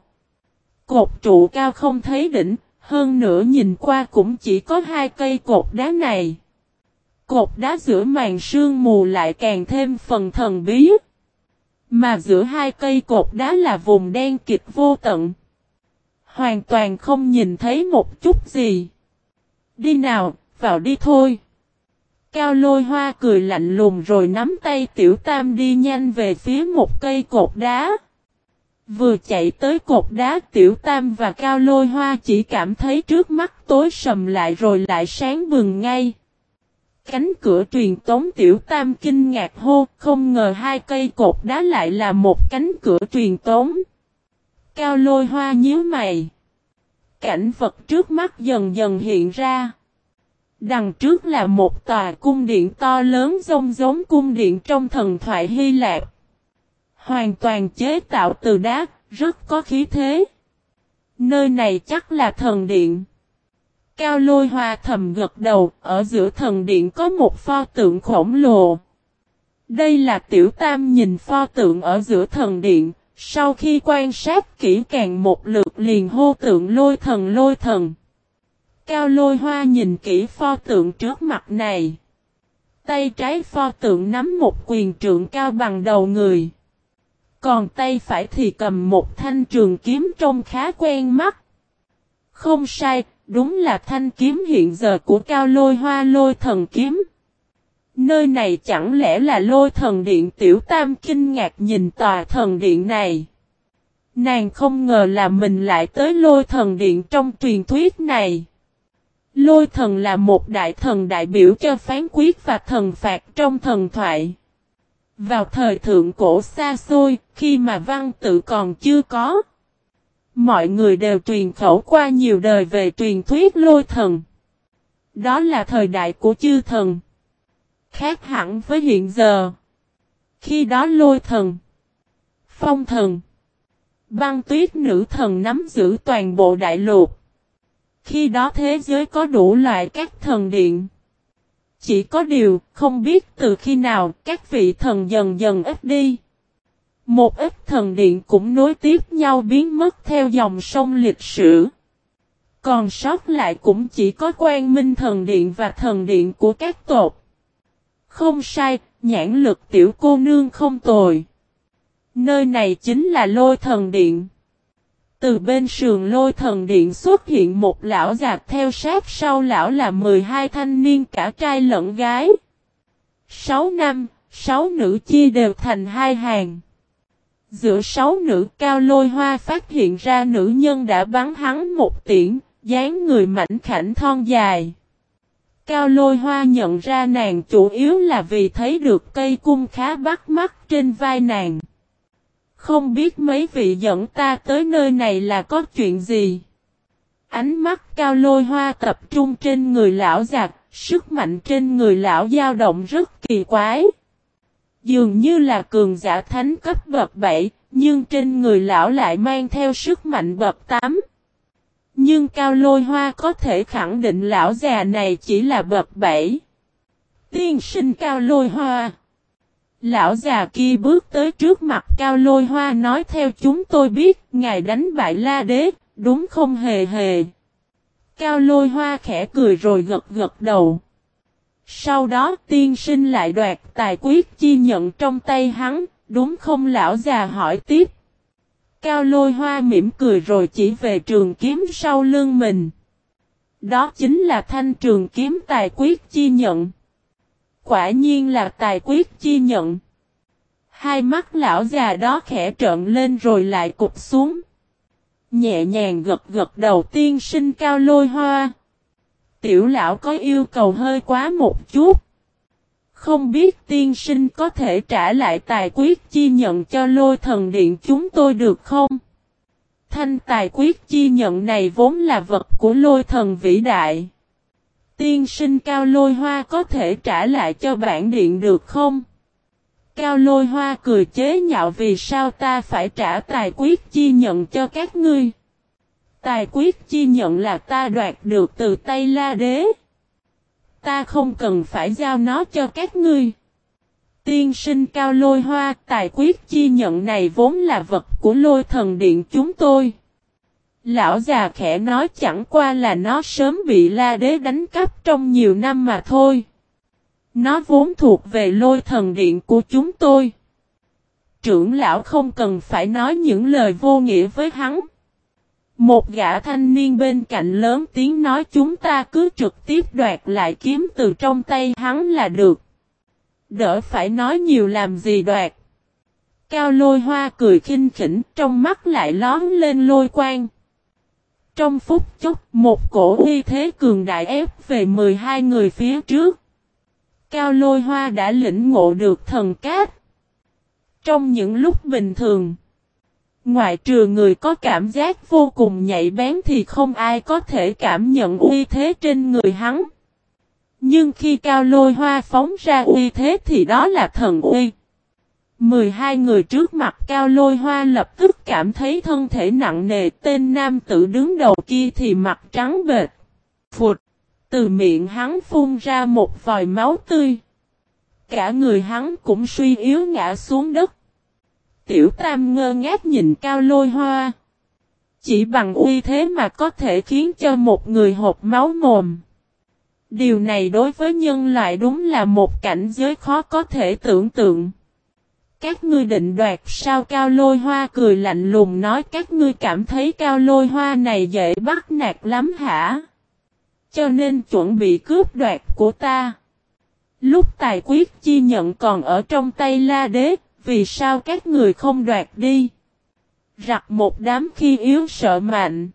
Cột trụ cao không thấy đỉnh, hơn nữa nhìn qua cũng chỉ có hai cây cột đá này. Cột đá giữa màn sương mù lại càng thêm phần thần bí. Mà giữa hai cây cột đá là vùng đen kịch vô tận. Hoàn toàn không nhìn thấy một chút gì. Đi nào, vào đi thôi. Cao lôi hoa cười lạnh lùng rồi nắm tay tiểu tam đi nhanh về phía một cây cột đá. Vừa chạy tới cột đá tiểu tam và cao lôi hoa chỉ cảm thấy trước mắt tối sầm lại rồi lại sáng bừng ngay. Cánh cửa truyền tống tiểu tam kinh ngạc hô, không ngờ hai cây cột đá lại là một cánh cửa truyền tống. Cao lôi hoa nhíu mày. Cảnh vật trước mắt dần dần hiện ra. Đằng trước là một tòa cung điện to lớn giống giống cung điện trong thần thoại Hy Lạp. Hoàn toàn chế tạo từ đá, rất có khí thế. Nơi này chắc là thần điện. Cao lôi hoa thầm gật đầu, ở giữa thần điện có một pho tượng khổng lồ. Đây là tiểu tam nhìn pho tượng ở giữa thần điện, sau khi quan sát kỹ càng một lượt liền hô tượng lôi thần lôi thần. Cao lôi hoa nhìn kỹ pho tượng trước mặt này. Tay trái pho tượng nắm một quyền trượng cao bằng đầu người. Còn tay phải thì cầm một thanh trường kiếm trông khá quen mắt. Không sai, đúng là thanh kiếm hiện giờ của cao lôi hoa lôi thần kiếm. Nơi này chẳng lẽ là lôi thần điện tiểu tam kinh ngạc nhìn tòa thần điện này. Nàng không ngờ là mình lại tới lôi thần điện trong truyền thuyết này. Lôi thần là một đại thần đại biểu cho phán quyết và thần phạt trong thần thoại. Vào thời thượng cổ xa xôi, khi mà văn tự còn chưa có, mọi người đều truyền khẩu qua nhiều đời về truyền thuyết lôi thần. Đó là thời đại của chư thần. Khác hẳn với hiện giờ. Khi đó lôi thần, phong thần, băng tuyết nữ thần nắm giữ toàn bộ đại lục. Khi đó thế giới có đủ loại các thần điện. Chỉ có điều, không biết từ khi nào các vị thần dần dần ít đi. Một ít thần điện cũng nối tiếp nhau biến mất theo dòng sông lịch sử. Còn sót lại cũng chỉ có quan minh thần điện và thần điện của các tộc. Không sai, nhãn lực tiểu cô nương không tồi. Nơi này chính là lôi thần điện. Từ bên sườn lôi thần điện xuất hiện một lão già theo sát sau lão là 12 thanh niên cả trai lẫn gái. 6 năm, 6 nữ chia đều thành hai hàng. Giữa sáu nữ cao lôi hoa phát hiện ra nữ nhân đã bắn hắn một tiễn, dáng người mảnh khảnh thon dài. Cao lôi hoa nhận ra nàng chủ yếu là vì thấy được cây cung khá bắt mắt trên vai nàng. Không biết mấy vị dẫn ta tới nơi này là có chuyện gì. Ánh mắt cao lôi hoa tập trung trên người lão giặc, sức mạnh trên người lão dao động rất kỳ quái. Dường như là cường giả thánh cấp bậc 7, nhưng trên người lão lại mang theo sức mạnh bậc 8. Nhưng cao lôi hoa có thể khẳng định lão già này chỉ là bậc 7. Tiên sinh cao lôi hoa. Lão già kia bước tới trước mặt cao lôi hoa nói theo chúng tôi biết, ngài đánh bại la đế, đúng không hề hề. Cao lôi hoa khẽ cười rồi gật gật đầu. Sau đó tiên sinh lại đoạt tài quyết chi nhận trong tay hắn, đúng không lão già hỏi tiếp. Cao lôi hoa mỉm cười rồi chỉ về trường kiếm sau lưng mình. Đó chính là thanh trường kiếm tài quyết chi nhận. Quả nhiên là tài quyết chi nhận. Hai mắt lão già đó khẽ trợn lên rồi lại cụp xuống. Nhẹ nhàng gật gật đầu tiên sinh cao lôi hoa. Tiểu lão có yêu cầu hơi quá một chút. Không biết tiên sinh có thể trả lại tài quyết chi nhận cho lôi thần điện chúng tôi được không? Thanh tài quyết chi nhận này vốn là vật của lôi thần vĩ đại. Tiên sinh cao lôi hoa có thể trả lại cho bản điện được không? Cao lôi hoa cười chế nhạo vì sao ta phải trả tài quyết chi nhận cho các ngươi. Tài quyết chi nhận là ta đoạt được từ tay la đế. Ta không cần phải giao nó cho các ngươi. Tiên sinh cao lôi hoa, tài quyết chi nhận này vốn là vật của lôi thần điện chúng tôi. Lão già khẽ nói chẳng qua là nó sớm bị la đế đánh cắp trong nhiều năm mà thôi. Nó vốn thuộc về lôi thần điện của chúng tôi. Trưởng lão không cần phải nói những lời vô nghĩa với hắn. Một gã thanh niên bên cạnh lớn tiếng nói chúng ta cứ trực tiếp đoạt lại kiếm từ trong tay hắn là được. Đỡ phải nói nhiều làm gì đoạt. Cao lôi hoa cười khinh khỉnh, trong mắt lại lón lên lôi quang. Trong phút chốc, một cổ uy thế cường đại ép về 12 người phía trước. Cao lôi hoa đã lĩnh ngộ được thần cát. Trong những lúc bình thường. Ngoại trừ người có cảm giác vô cùng nhạy bén thì không ai có thể cảm nhận uy thế trên người hắn. Nhưng khi cao lôi hoa phóng ra uy thế thì đó là thần uy. 12 người trước mặt cao lôi hoa lập tức cảm thấy thân thể nặng nề, tên nam tử đứng đầu kia thì mặt trắng bệt. Phụt! Từ miệng hắn phun ra một vòi máu tươi. Cả người hắn cũng suy yếu ngã xuống đất. Tiểu tam ngơ ngác nhìn cao lôi hoa. Chỉ bằng uy thế mà có thể khiến cho một người hộp máu mồm. Điều này đối với nhân loại đúng là một cảnh giới khó có thể tưởng tượng. Các ngươi định đoạt sao cao lôi hoa cười lạnh lùng nói các ngươi cảm thấy cao lôi hoa này dễ bắt nạt lắm hả? Cho nên chuẩn bị cướp đoạt của ta. Lúc tài quyết chi nhận còn ở trong tay la đế, vì sao các người không đoạt đi? Rặt một đám khi yếu sợ mạnh.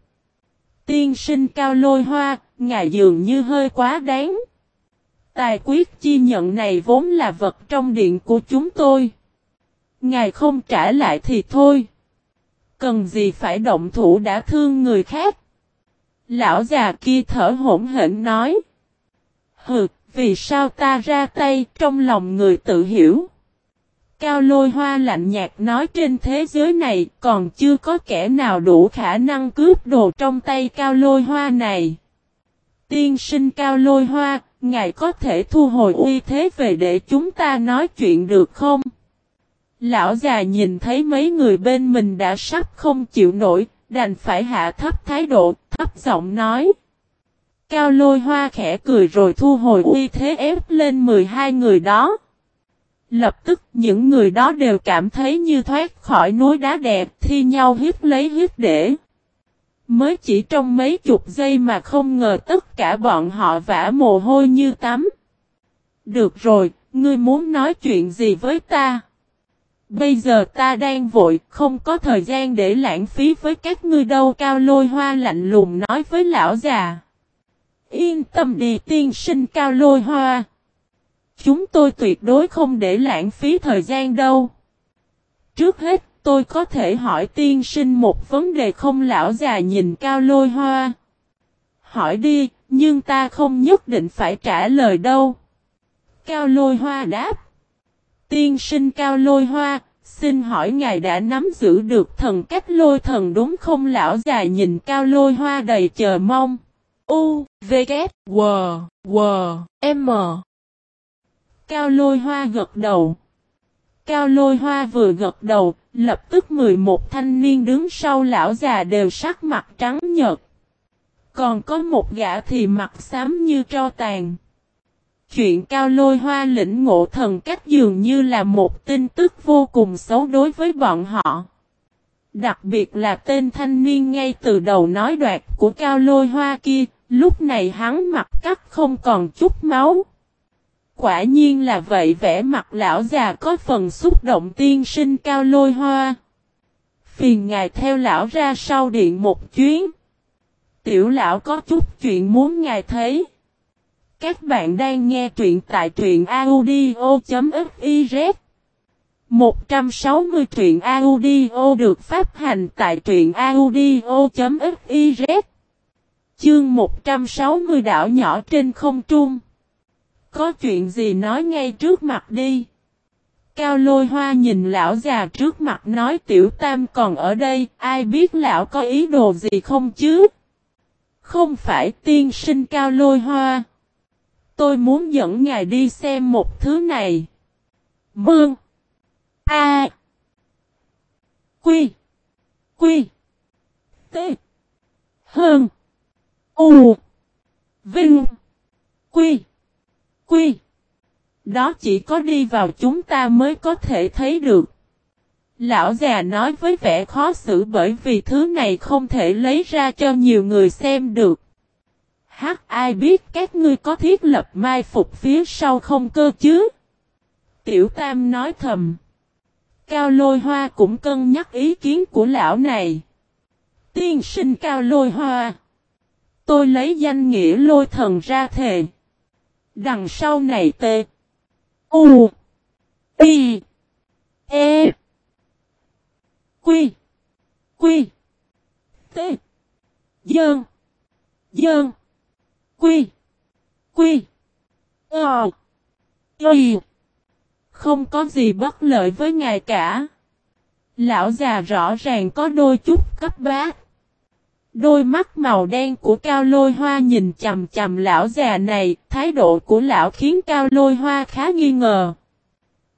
Tiên sinh cao lôi hoa, ngài dường như hơi quá đáng. Tài quyết chi nhận này vốn là vật trong điện của chúng tôi. Ngài không trả lại thì thôi. Cần gì phải động thủ đã thương người khác. Lão già kia thở hổn hển nói. Hừ, vì sao ta ra tay trong lòng người tự hiểu. Cao lôi hoa lạnh nhạt nói trên thế giới này còn chưa có kẻ nào đủ khả năng cướp đồ trong tay cao lôi hoa này. Tiên sinh cao lôi hoa, ngài có thể thu hồi uy thế về để chúng ta nói chuyện được không? Lão già nhìn thấy mấy người bên mình đã sắp không chịu nổi, đành phải hạ thấp thái độ, thấp giọng nói. Cao lôi hoa khẽ cười rồi thu hồi uy thế ép lên 12 người đó. Lập tức những người đó đều cảm thấy như thoát khỏi núi đá đẹp thi nhau hiếp lấy hiếp để. Mới chỉ trong mấy chục giây mà không ngờ tất cả bọn họ vã mồ hôi như tắm. Được rồi, ngươi muốn nói chuyện gì với ta? Bây giờ ta đang vội, không có thời gian để lãng phí với các ngươi đâu cao lôi hoa lạnh lùng nói với lão già. Yên tâm đi tiên sinh cao lôi hoa. Chúng tôi tuyệt đối không để lãng phí thời gian đâu. Trước hết, tôi có thể hỏi tiên sinh một vấn đề không lão già nhìn cao lôi hoa. Hỏi đi, nhưng ta không nhất định phải trả lời đâu. Cao lôi hoa đáp. Tiên sinh cao lôi hoa, xin hỏi ngài đã nắm giữ được thần cách lôi thần đúng không lão già nhìn cao lôi hoa đầy chờ mong. U, V, K, W, W, M. Cao lôi hoa gật đầu. Cao lôi hoa vừa gật đầu, lập tức 11 thanh niên đứng sau lão già đều sắc mặt trắng nhợt. Còn có một gã thì mặt xám như tro tàn. Chuyện cao lôi hoa lĩnh ngộ thần cách dường như là một tin tức vô cùng xấu đối với bọn họ. Đặc biệt là tên thanh niên ngay từ đầu nói đoạt của cao lôi hoa kia, lúc này hắn mặt cắt không còn chút máu. Quả nhiên là vậy, vẻ mặt lão già có phần xúc động tiên sinh cao lôi hoa. Phiền ngài theo lão ra sau điện một chuyến. Tiểu lão có chút chuyện muốn ngài thấy. Các bạn đang nghe truyện tại truyện audio.fiz 160 truyện audio được phát hành tại truyện audio.fiz Chương 160 đảo nhỏ trên không trung có chuyện gì nói ngay trước mặt đi Cao lôi hoa nhìn lão già trước mặt nói tiểu tam còn ở đây, Ai biết lão có ý đồ gì không chứ Không phải tiên sinh cao lôi hoa Tôi muốn dẫn ngài đi xem một thứ này Mương A. Quy. Quy. T. Hơn. U. Vinh. Quy. Quy. Đó chỉ có đi vào chúng ta mới có thể thấy được. Lão già nói với vẻ khó xử bởi vì thứ này không thể lấy ra cho nhiều người xem được. Hắc, ai biết các ngươi có thiết lập mai phục phía sau không cơ chứ? Tiểu Tam nói thầm. Cao lôi hoa cũng cân nhắc ý kiến của lão này. Tiên sinh cao lôi hoa. Tôi lấy danh nghĩa lôi thần ra thề. Đằng sau này tê. U. Y. E. Quy. Quy. T. Dơn. Dơn. Quy. Quy. Ờ. Y. Không có gì bất lợi với ngài cả. Lão già rõ ràng có đôi chút cấp bát. Đôi mắt màu đen của cao lôi hoa nhìn chầm chầm lão già này, thái độ của lão khiến cao lôi hoa khá nghi ngờ.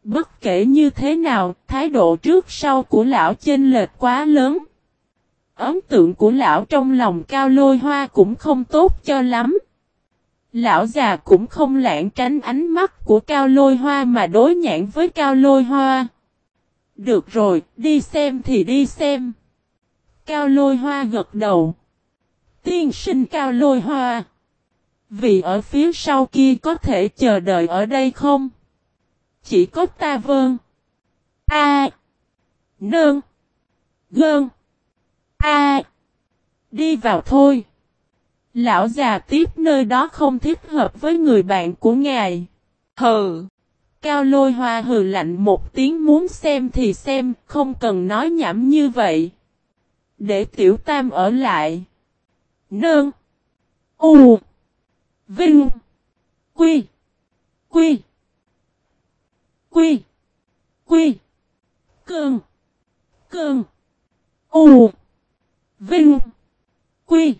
Bất kể như thế nào, thái độ trước sau của lão chênh lệch quá lớn. Ấn tượng của lão trong lòng cao lôi hoa cũng không tốt cho lắm. Lão già cũng không lãng tránh ánh mắt của cao lôi hoa mà đối nhãn với cao lôi hoa. Được rồi, đi xem thì đi xem. Cao lôi hoa gật đầu. Tiên sinh cao lôi hoa. Vì ở phía sau kia có thể chờ đợi ở đây không? Chỉ có ta vơn. A. À. Nương. Gơn. A. Đi vào thôi. Lão già tiếp nơi đó không thích hợp với người bạn của ngài. Hừ. Cao lôi hoa hừ lạnh một tiếng muốn xem thì xem, không cần nói nhảm như vậy. Để tiểu tam ở lại. Nương. U. Vinh. Quy. Quy. Quy. Quy. cường cường U. Vinh. Quy.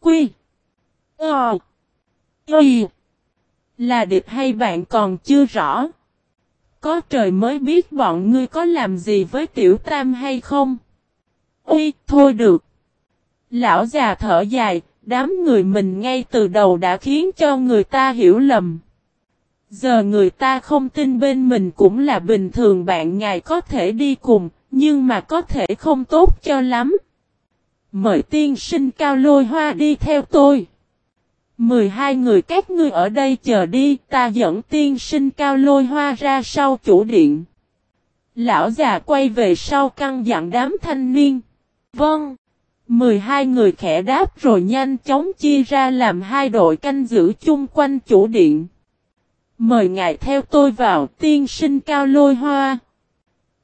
Quy. Ờ. Y. Là địch hay bạn còn chưa rõ. Có trời mới biết bọn ngươi có làm gì với tiểu tam hay không. Ui, thôi được. Lão già thở dài, đám người mình ngay từ đầu đã khiến cho người ta hiểu lầm. Giờ người ta không tin bên mình cũng là bình thường bạn ngài có thể đi cùng, nhưng mà có thể không tốt cho lắm. Mời tiên sinh cao lôi hoa đi theo tôi. 12 người các ngươi ở đây chờ đi, ta dẫn tiên sinh cao lôi hoa ra sau chủ điện. Lão già quay về sau căn dặn đám thanh niên. Vâng. 12 người khẽ đáp rồi nhanh chóng chia ra làm hai đội canh giữ chung quanh chủ điện. Mời ngài theo tôi vào, tiên sinh cao lôi hoa.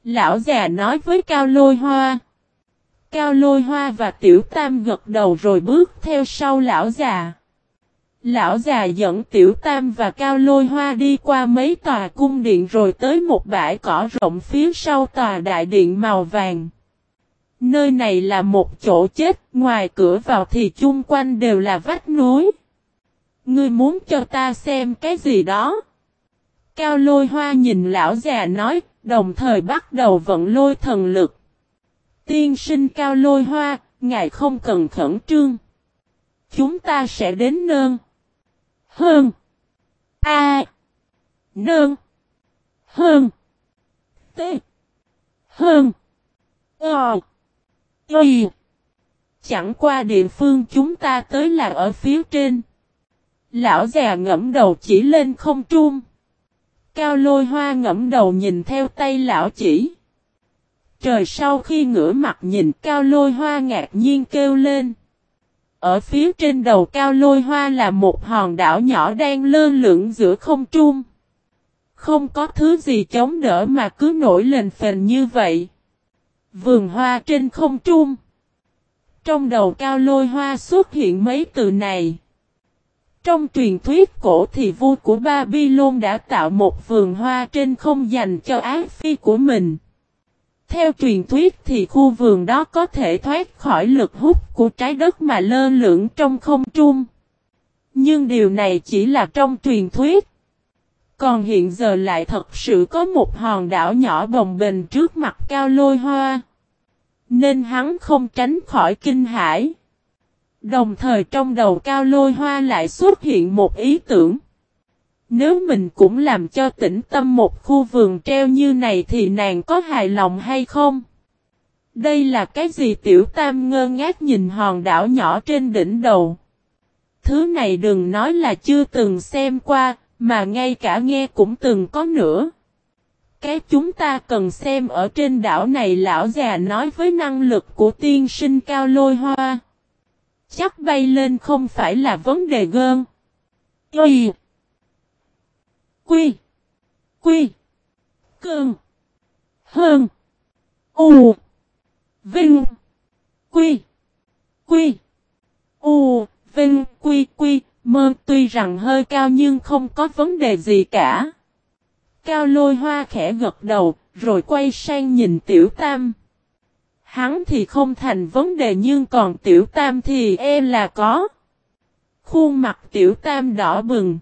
Lão già nói với cao lôi hoa. Cao lôi hoa và tiểu tam gật đầu rồi bước theo sau lão già. Lão già dẫn tiểu tam và cao lôi hoa đi qua mấy tòa cung điện rồi tới một bãi cỏ rộng phía sau tòa đại điện màu vàng. Nơi này là một chỗ chết, ngoài cửa vào thì chung quanh đều là vách núi. Ngươi muốn cho ta xem cái gì đó? Cao lôi hoa nhìn lão già nói, đồng thời bắt đầu vận lôi thần lực. Tiên sinh cao lôi hoa, ngài không cần khẩn trương. Chúng ta sẽ đến nơn. Hơn. A. Nơn. Hơn. T. Hơn. Ờ. Y. Chẳng qua địa phương chúng ta tới là ở phía trên. Lão già ngẫm đầu chỉ lên không trung. Cao lôi hoa ngẫm đầu nhìn theo tay lão chỉ. Trời sau khi ngửa mặt nhìn cao lôi hoa ngạc nhiên kêu lên. Ở phía trên đầu cao lôi hoa là một hòn đảo nhỏ đang lơ lửng giữa không trung. Không có thứ gì chống đỡ mà cứ nổi lên phền như vậy. Vườn hoa trên không trung. Trong đầu cao lôi hoa xuất hiện mấy từ này. Trong truyền thuyết cổ thì vua của Babylon đã tạo một vườn hoa trên không dành cho ác phi của mình. Theo truyền thuyết thì khu vườn đó có thể thoát khỏi lực hút của trái đất mà lơ lửng trong không trung. Nhưng điều này chỉ là trong truyền thuyết. Còn hiện giờ lại thật sự có một hòn đảo nhỏ bồng bềnh trước mặt cao lôi hoa. Nên hắn không tránh khỏi kinh hãi. Đồng thời trong đầu cao lôi hoa lại xuất hiện một ý tưởng. Nếu mình cũng làm cho tĩnh tâm một khu vườn treo như này thì nàng có hài lòng hay không? Đây là cái gì tiểu tam ngơ ngác nhìn hòn đảo nhỏ trên đỉnh đầu. Thứ này đừng nói là chưa từng xem qua, mà ngay cả nghe cũng từng có nữa. Cái chúng ta cần xem ở trên đảo này lão già nói với năng lực của tiên sinh cao lôi hoa. Chắc bay lên không phải là vấn đề gơn. quy Quy. Quy. Cơn. Hơn. U. Vinh. Quy. Quy. U. Vinh. Mơ tuy rằng hơi cao nhưng không có vấn đề gì cả. Cao lôi hoa khẽ gật đầu, rồi quay sang nhìn tiểu tam. Hắn thì không thành vấn đề nhưng còn tiểu tam thì e là có. Khuôn mặt tiểu tam đỏ bừng.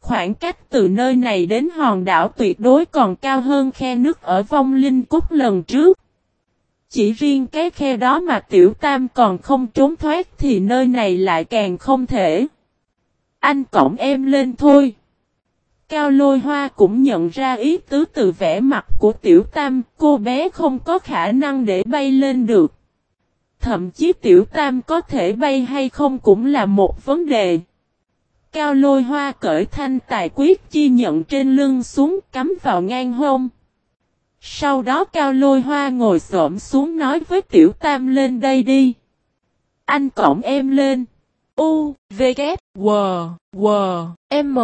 Khoảng cách từ nơi này đến hòn đảo tuyệt đối còn cao hơn khe nước ở vong linh cúc lần trước. Chỉ riêng cái khe đó mà tiểu tam còn không trốn thoát thì nơi này lại càng không thể. Anh cổng em lên thôi. Cao lôi hoa cũng nhận ra ý tứ từ vẻ mặt của tiểu tam, cô bé không có khả năng để bay lên được. Thậm chí tiểu tam có thể bay hay không cũng là một vấn đề. Cao lôi hoa cởi thanh tài quyết chi nhận trên lưng xuống cắm vào ngang hông. Sau đó cao lôi hoa ngồi xổm xuống nói với tiểu tam lên đây đi. Anh cổng em lên. U, V, K, W, W, M.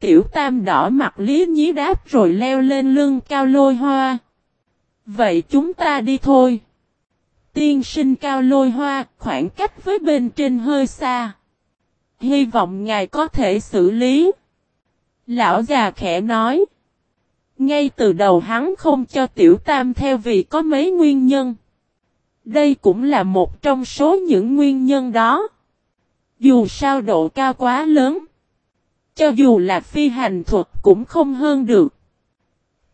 Tiểu tam đỏ mặt lý nhí đáp rồi leo lên lưng cao lôi hoa. Vậy chúng ta đi thôi. Tiên sinh cao lôi hoa khoảng cách với bên trên hơi xa. Hy vọng ngài có thể xử lý. Lão già khẽ nói. Ngay từ đầu hắn không cho tiểu tam theo vì có mấy nguyên nhân. Đây cũng là một trong số những nguyên nhân đó. Dù sao độ cao quá lớn. Cho dù là phi hành thuật cũng không hơn được.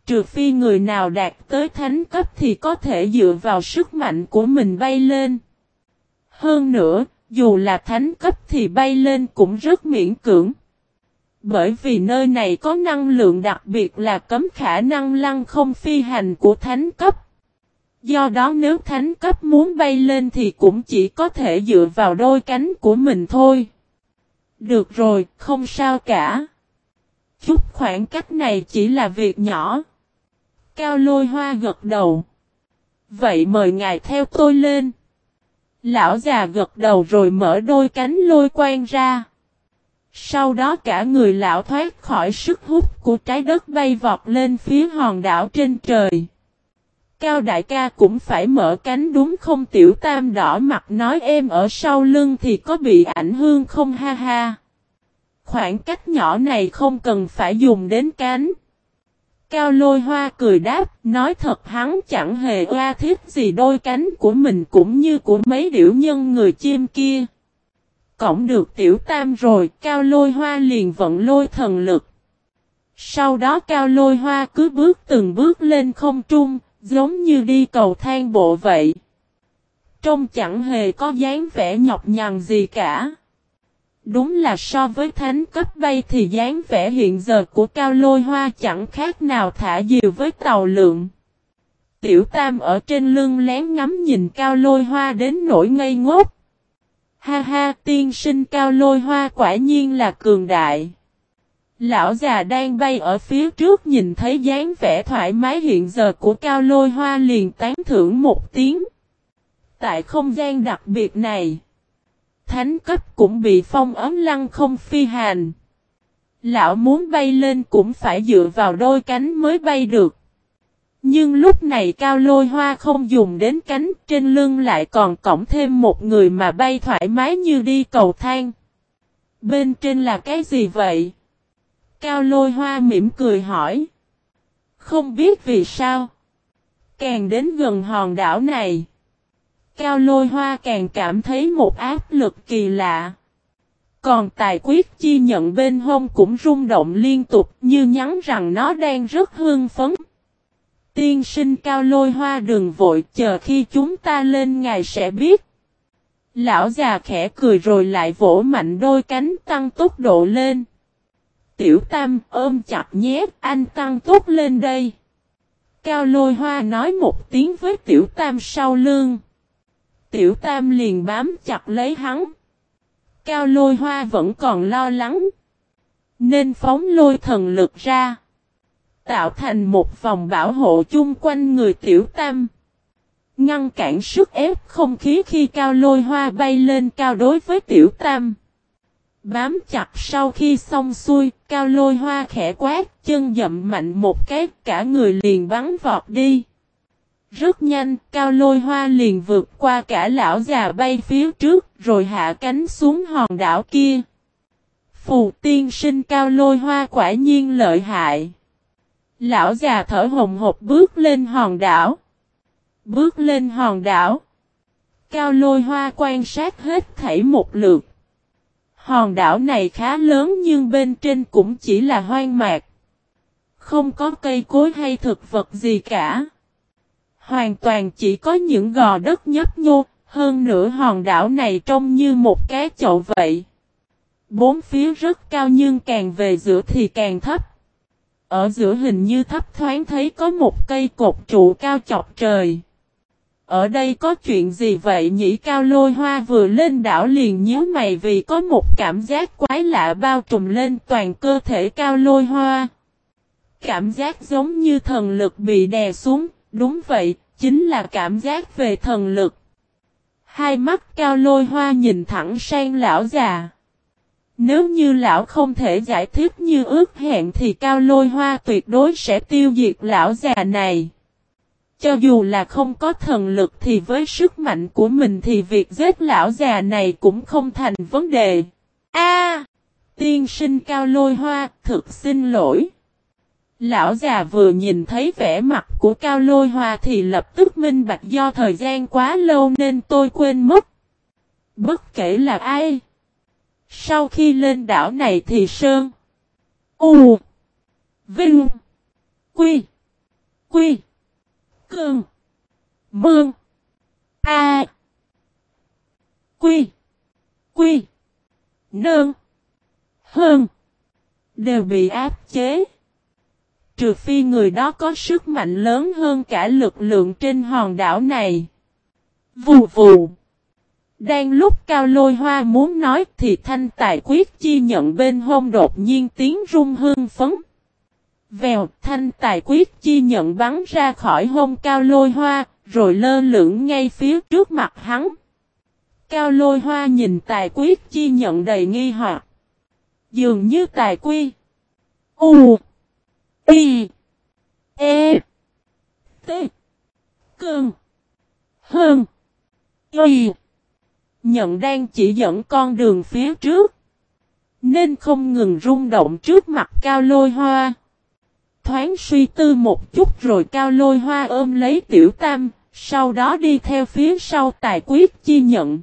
Trừ phi người nào đạt tới thánh cấp thì có thể dựa vào sức mạnh của mình bay lên. Hơn nữa, dù là thánh cấp thì bay lên cũng rất miễn cưỡng. Bởi vì nơi này có năng lượng đặc biệt là cấm khả năng lăng không phi hành của thánh cấp. Do đó nếu thánh cấp muốn bay lên thì cũng chỉ có thể dựa vào đôi cánh của mình thôi. Được rồi, không sao cả. Chút khoảng cách này chỉ là việc nhỏ. Cao lôi hoa gật đầu. Vậy mời ngài theo tôi lên. Lão già gật đầu rồi mở đôi cánh lôi quang ra. Sau đó cả người lão thoát khỏi sức hút của trái đất bay vọt lên phía hòn đảo trên trời. Cao đại ca cũng phải mở cánh đúng không tiểu tam đỏ mặt nói em ở sau lưng thì có bị ảnh hưởng không ha ha. Khoảng cách nhỏ này không cần phải dùng đến cánh. Cao lôi hoa cười đáp, nói thật hắn chẳng hề oa thiết gì đôi cánh của mình cũng như của mấy điểu nhân người chim kia. Cổng được tiểu tam rồi, cao lôi hoa liền vận lôi thần lực. Sau đó cao lôi hoa cứ bước từng bước lên không trung, giống như đi cầu thang bộ vậy. Trông chẳng hề có dáng vẻ nhọc nhằn gì cả. Đúng là so với thánh cấp bay thì dáng vẻ hiện giờ của cao lôi hoa chẳng khác nào thả diều với tàu lượng. Tiểu tam ở trên lưng lén ngắm nhìn cao lôi hoa đến nỗi ngây ngốc. Ha ha, tiên sinh cao lôi hoa quả nhiên là cường đại. Lão già đang bay ở phía trước nhìn thấy dáng vẻ thoải mái hiện giờ của cao lôi hoa liền tán thưởng một tiếng. Tại không gian đặc biệt này, thánh cấp cũng bị phong ấm lăng không phi hành. Lão muốn bay lên cũng phải dựa vào đôi cánh mới bay được. Nhưng lúc này cao lôi hoa không dùng đến cánh, trên lưng lại còn cổng thêm một người mà bay thoải mái như đi cầu thang. Bên trên là cái gì vậy? Cao lôi hoa mỉm cười hỏi. Không biết vì sao. Càng đến gần hòn đảo này. Cao lôi hoa càng cảm thấy một áp lực kỳ lạ. Còn tài quyết chi nhận bên hông cũng rung động liên tục như nhắn rằng nó đang rất hương phấn. Tiên sinh cao lôi hoa đừng vội, chờ khi chúng ta lên ngài sẽ biết. Lão già khẽ cười rồi lại vỗ mạnh đôi cánh tăng tốc độ lên. Tiểu tam ôm chặt nhé, anh tăng tốt lên đây. Cao lôi hoa nói một tiếng với tiểu tam sau lưng. Tiểu tam liền bám chặt lấy hắn. Cao lôi hoa vẫn còn lo lắng. Nên phóng lôi thần lực ra. Tạo thành một vòng bảo hộ chung quanh người tiểu tam. Ngăn cản sức ép không khí khi cao lôi hoa bay lên cao đối với tiểu tam. Bám chặt sau khi xong xuôi, cao lôi hoa khẽ quát, chân dậm mạnh một cái, cả người liền bắn vọt đi. Rất nhanh, cao lôi hoa liền vượt qua cả lão già bay phía trước, rồi hạ cánh xuống hòn đảo kia. Phù tiên sinh cao lôi hoa quả nhiên lợi hại. Lão già thở hồng hộc bước lên hòn đảo. Bước lên hòn đảo. Cao lôi hoa quan sát hết thảy một lượt. Hòn đảo này khá lớn nhưng bên trên cũng chỉ là hoang mạc. Không có cây cối hay thực vật gì cả. Hoàn toàn chỉ có những gò đất nhấp nhô, hơn nữa hòn đảo này trông như một cái chậu vậy. Bốn phía rất cao nhưng càng về giữa thì càng thấp. Ở giữa hình như thấp thoáng thấy có một cây cột trụ cao chọc trời. Ở đây có chuyện gì vậy nhỉ cao lôi hoa vừa lên đảo liền nhíu mày vì có một cảm giác quái lạ bao trùm lên toàn cơ thể cao lôi hoa. Cảm giác giống như thần lực bị đè xuống, đúng vậy, chính là cảm giác về thần lực. Hai mắt cao lôi hoa nhìn thẳng sang lão già. Nếu như lão không thể giải thích như ước hẹn thì cao lôi hoa tuyệt đối sẽ tiêu diệt lão già này. Cho dù là không có thần lực thì với sức mạnh của mình thì việc giết lão già này cũng không thành vấn đề. A, Tiên sinh cao lôi hoa, thực xin lỗi. Lão già vừa nhìn thấy vẻ mặt của cao lôi hoa thì lập tức minh bạch do thời gian quá lâu nên tôi quên mất. Bất kể là ai. Sau khi lên đảo này thì Sơn. U. Vinh. Quy. Quy. Cương. Mương. A. Quy. Quy. Nương. Hơn. Đều bị áp chế. Trừ phi người đó có sức mạnh lớn hơn cả lực lượng trên hòn đảo này. Vù vù. Đang lúc cao lôi hoa muốn nói thì thanh tài quyết chi nhận bên hông đột nhiên tiếng rung hương phấn. Vèo thanh tài quyết chi nhận bắn ra khỏi hông cao lôi hoa, rồi lơ lửng ngay phía trước mặt hắn. Cao lôi hoa nhìn tài quyết chi nhận đầy nghi hoặc. Dường như tài quy. U. Y. E. T. Cương. Hơn. Y. Nhận đang chỉ dẫn con đường phía trước. Nên không ngừng rung động trước mặt cao lôi hoa. Thoáng suy tư một chút rồi cao lôi hoa ôm lấy tiểu tam, sau đó đi theo phía sau tài quyết chi nhận.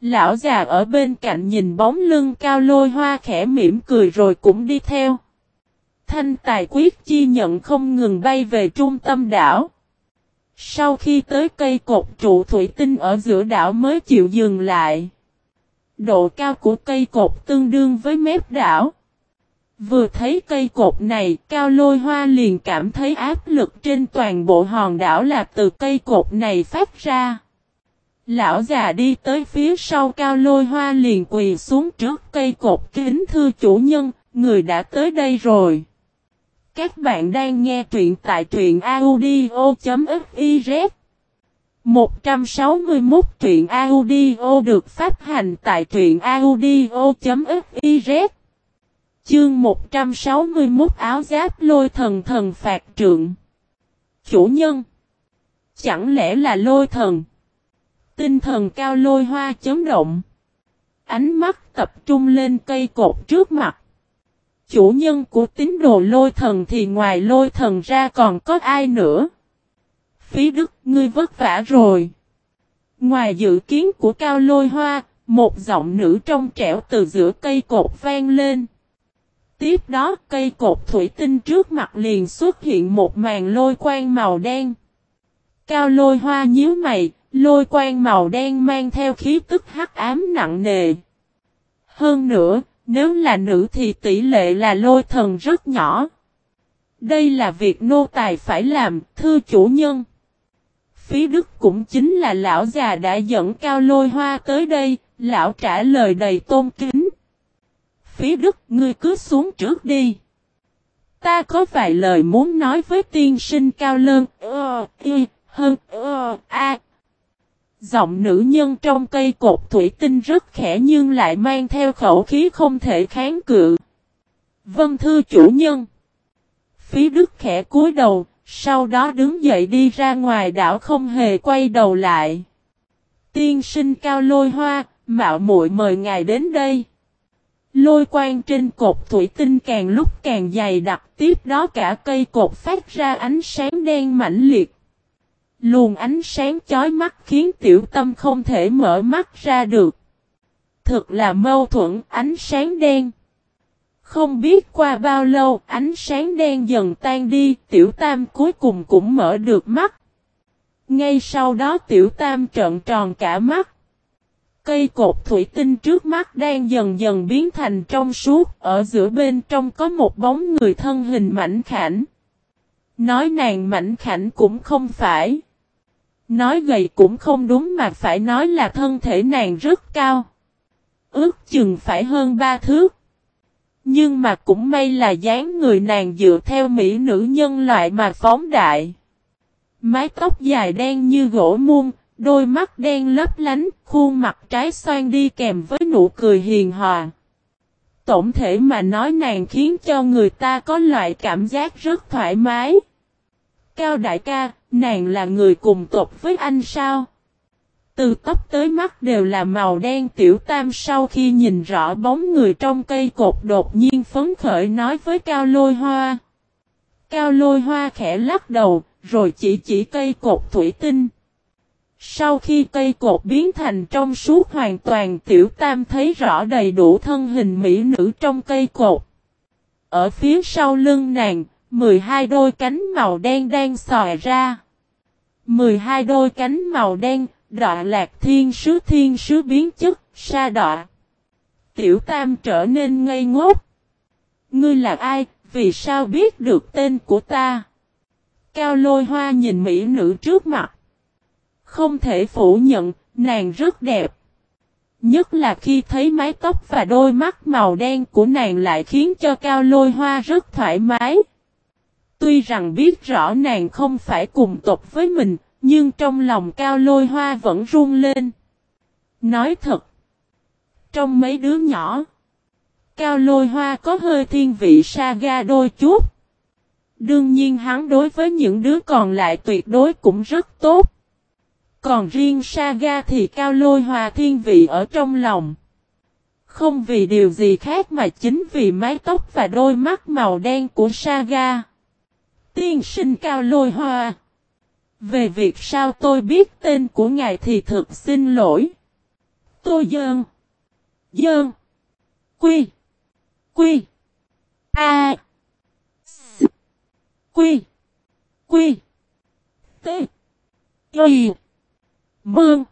Lão già ở bên cạnh nhìn bóng lưng cao lôi hoa khẽ mỉm cười rồi cũng đi theo. Thanh tài quyết chi nhận không ngừng bay về trung tâm đảo. Sau khi tới cây cột trụ thủy tinh ở giữa đảo mới chịu dừng lại. Độ cao của cây cột tương đương với mép đảo. Vừa thấy cây cột này, cao lôi hoa liền cảm thấy áp lực trên toàn bộ hòn đảo là từ cây cột này phát ra. Lão già đi tới phía sau cao lôi hoa liền quỳ xuống trước cây cột kính thưa chủ nhân, người đã tới đây rồi. Các bạn đang nghe truyện tại truyện audio.fiz 161 truyện audio được phát hành tại truyện audio.fiz Chương 161 áo giáp lôi thần thần phạt trượng. Chủ nhân. Chẳng lẽ là lôi thần? Tinh thần cao lôi hoa chấn động. Ánh mắt tập trung lên cây cột trước mặt. Chủ nhân của tín đồ lôi thần thì ngoài lôi thần ra còn có ai nữa? Phí đức, ngươi vất vả rồi. Ngoài dự kiến của cao lôi hoa, một giọng nữ trong trẻo từ giữa cây cột vang lên. Tiếp đó cây cột thủy tinh trước mặt liền xuất hiện một màn lôi quang màu đen. Cao lôi hoa nhíu mày, lôi quang màu đen mang theo khí tức hắc ám nặng nề. Hơn nữa, nếu là nữ thì tỷ lệ là lôi thần rất nhỏ. Đây là việc nô tài phải làm, thưa chủ nhân. Phí Đức cũng chính là lão già đã dẫn cao lôi hoa tới đây, lão trả lời đầy tôn kính. Phí Đức, ngươi cứ xuống trước đi. Ta có vài lời muốn nói với tiên sinh cao lơn, ơ, y, hơn, ơ, a. Giọng nữ nhân trong cây cột thủy tinh rất khẽ nhưng lại mang theo khẩu khí không thể kháng cự. Vân thư chủ nhân. Phí Đức khẽ cúi đầu, sau đó đứng dậy đi ra ngoài đảo không hề quay đầu lại. Tiên sinh cao lôi hoa, mạo muội mời ngài đến đây. Lôi quang trên cột thủy tinh càng lúc càng dày đặc tiếp đó cả cây cột phát ra ánh sáng đen mãnh liệt. Luồng ánh sáng chói mắt khiến tiểu tâm không thể mở mắt ra được. Thực là mâu thuẫn ánh sáng đen. Không biết qua bao lâu ánh sáng đen dần tan đi, tiểu tam cuối cùng cũng mở được mắt. Ngay sau đó tiểu tam trợn tròn cả mắt. Cây cột thủy tinh trước mắt đang dần dần biến thành trong suốt, ở giữa bên trong có một bóng người thân hình mảnh khảnh. Nói nàng mảnh khảnh cũng không phải. Nói gầy cũng không đúng mà phải nói là thân thể nàng rất cao. Ước chừng phải hơn ba thước. Nhưng mà cũng may là dáng người nàng dựa theo mỹ nữ nhân loại mà phóng đại. Mái tóc dài đen như gỗ muôn, đôi mắt đen lấp lánh, khuôn mặt trái xoan đi kèm với nụ cười hiền hòa. Tổng thể mà nói nàng khiến cho người ta có loại cảm giác rất thoải mái. Cao đại ca, nàng là người cùng tộc với anh sao? Từ tóc tới mắt đều là màu đen tiểu tam sau khi nhìn rõ bóng người trong cây cột đột nhiên phấn khởi nói với cao lôi hoa. Cao lôi hoa khẽ lắc đầu, rồi chỉ chỉ cây cột thủy tinh. Sau khi cây cột biến thành trong suốt hoàn toàn tiểu tam thấy rõ đầy đủ thân hình mỹ nữ trong cây cột. Ở phía sau lưng nàng, 12 đôi cánh màu đen đang xòe ra. 12 đôi cánh màu đen, đọa lạc thiên sứ thiên sứ biến chất, sa đọa. Tiểu tam trở nên ngây ngốc. Ngươi là ai, vì sao biết được tên của ta? Cao lôi hoa nhìn mỹ nữ trước mặt. Không thể phủ nhận, nàng rất đẹp. Nhất là khi thấy mái tóc và đôi mắt màu đen của nàng lại khiến cho cao lôi hoa rất thoải mái. Tuy rằng biết rõ nàng không phải cùng tộc với mình, nhưng trong lòng cao lôi hoa vẫn run lên. Nói thật. Trong mấy đứa nhỏ. Cao lôi hoa có hơi thiên vị saga đôi chút. Đương nhiên hắn đối với những đứa còn lại tuyệt đối cũng rất tốt. Còn riêng saga thì cao lôi hòa thiên vị ở trong lòng. Không vì điều gì khác mà chính vì mái tóc và đôi mắt màu đen của saga. Tiên sinh cao lôi hoa. Về việc sao tôi biết tên của ngài thì thực xin lỗi. Tôi dơn. Dơn. Quy. Quy. A. S. Quy. Quy. T. Y vương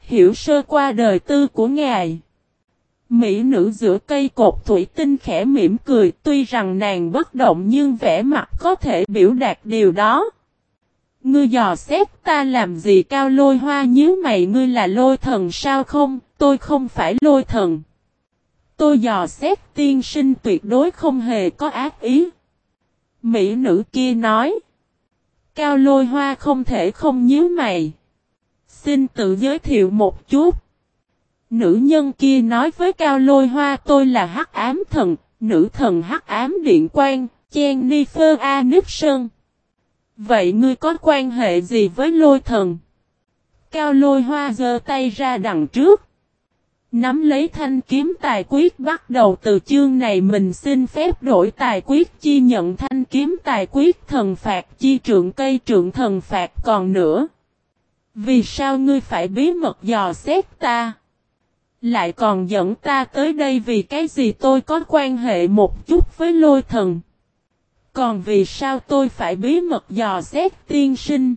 Hiểu sơ qua đời tư của ngài. Mỹ nữ giữa cây cột thủy tinh khẽ mỉm cười tuy rằng nàng bất động nhưng vẻ mặt có thể biểu đạt điều đó. Ngươi dò xét ta làm gì cao lôi hoa nhớ mày ngươi là lôi thần sao không, tôi không phải lôi thần. Tôi dò xét tiên sinh tuyệt đối không hề có ác ý. Mỹ nữ kia nói. Cao lôi hoa không thể không nhớ mày. Xin tự giới thiệu một chút. Nữ nhân kia nói với Cao Lôi Hoa tôi là hắc ám thần, nữ thần hắc ám điện quan, Jennifer Aniston. Vậy ngươi có quan hệ gì với lôi thần? Cao lôi hoa giơ tay ra đằng trước. Nắm lấy thanh kiếm tài quyết bắt đầu từ chương này mình xin phép đổi tài quyết chi nhận thanh kiếm tài quyết thần phạt chi trượng cây trượng thần phạt còn nữa. Vì sao ngươi phải bí mật dò xét ta? Lại còn dẫn ta tới đây vì cái gì tôi có quan hệ một chút với lôi thần. Còn vì sao tôi phải bí mật dò xét tiên sinh?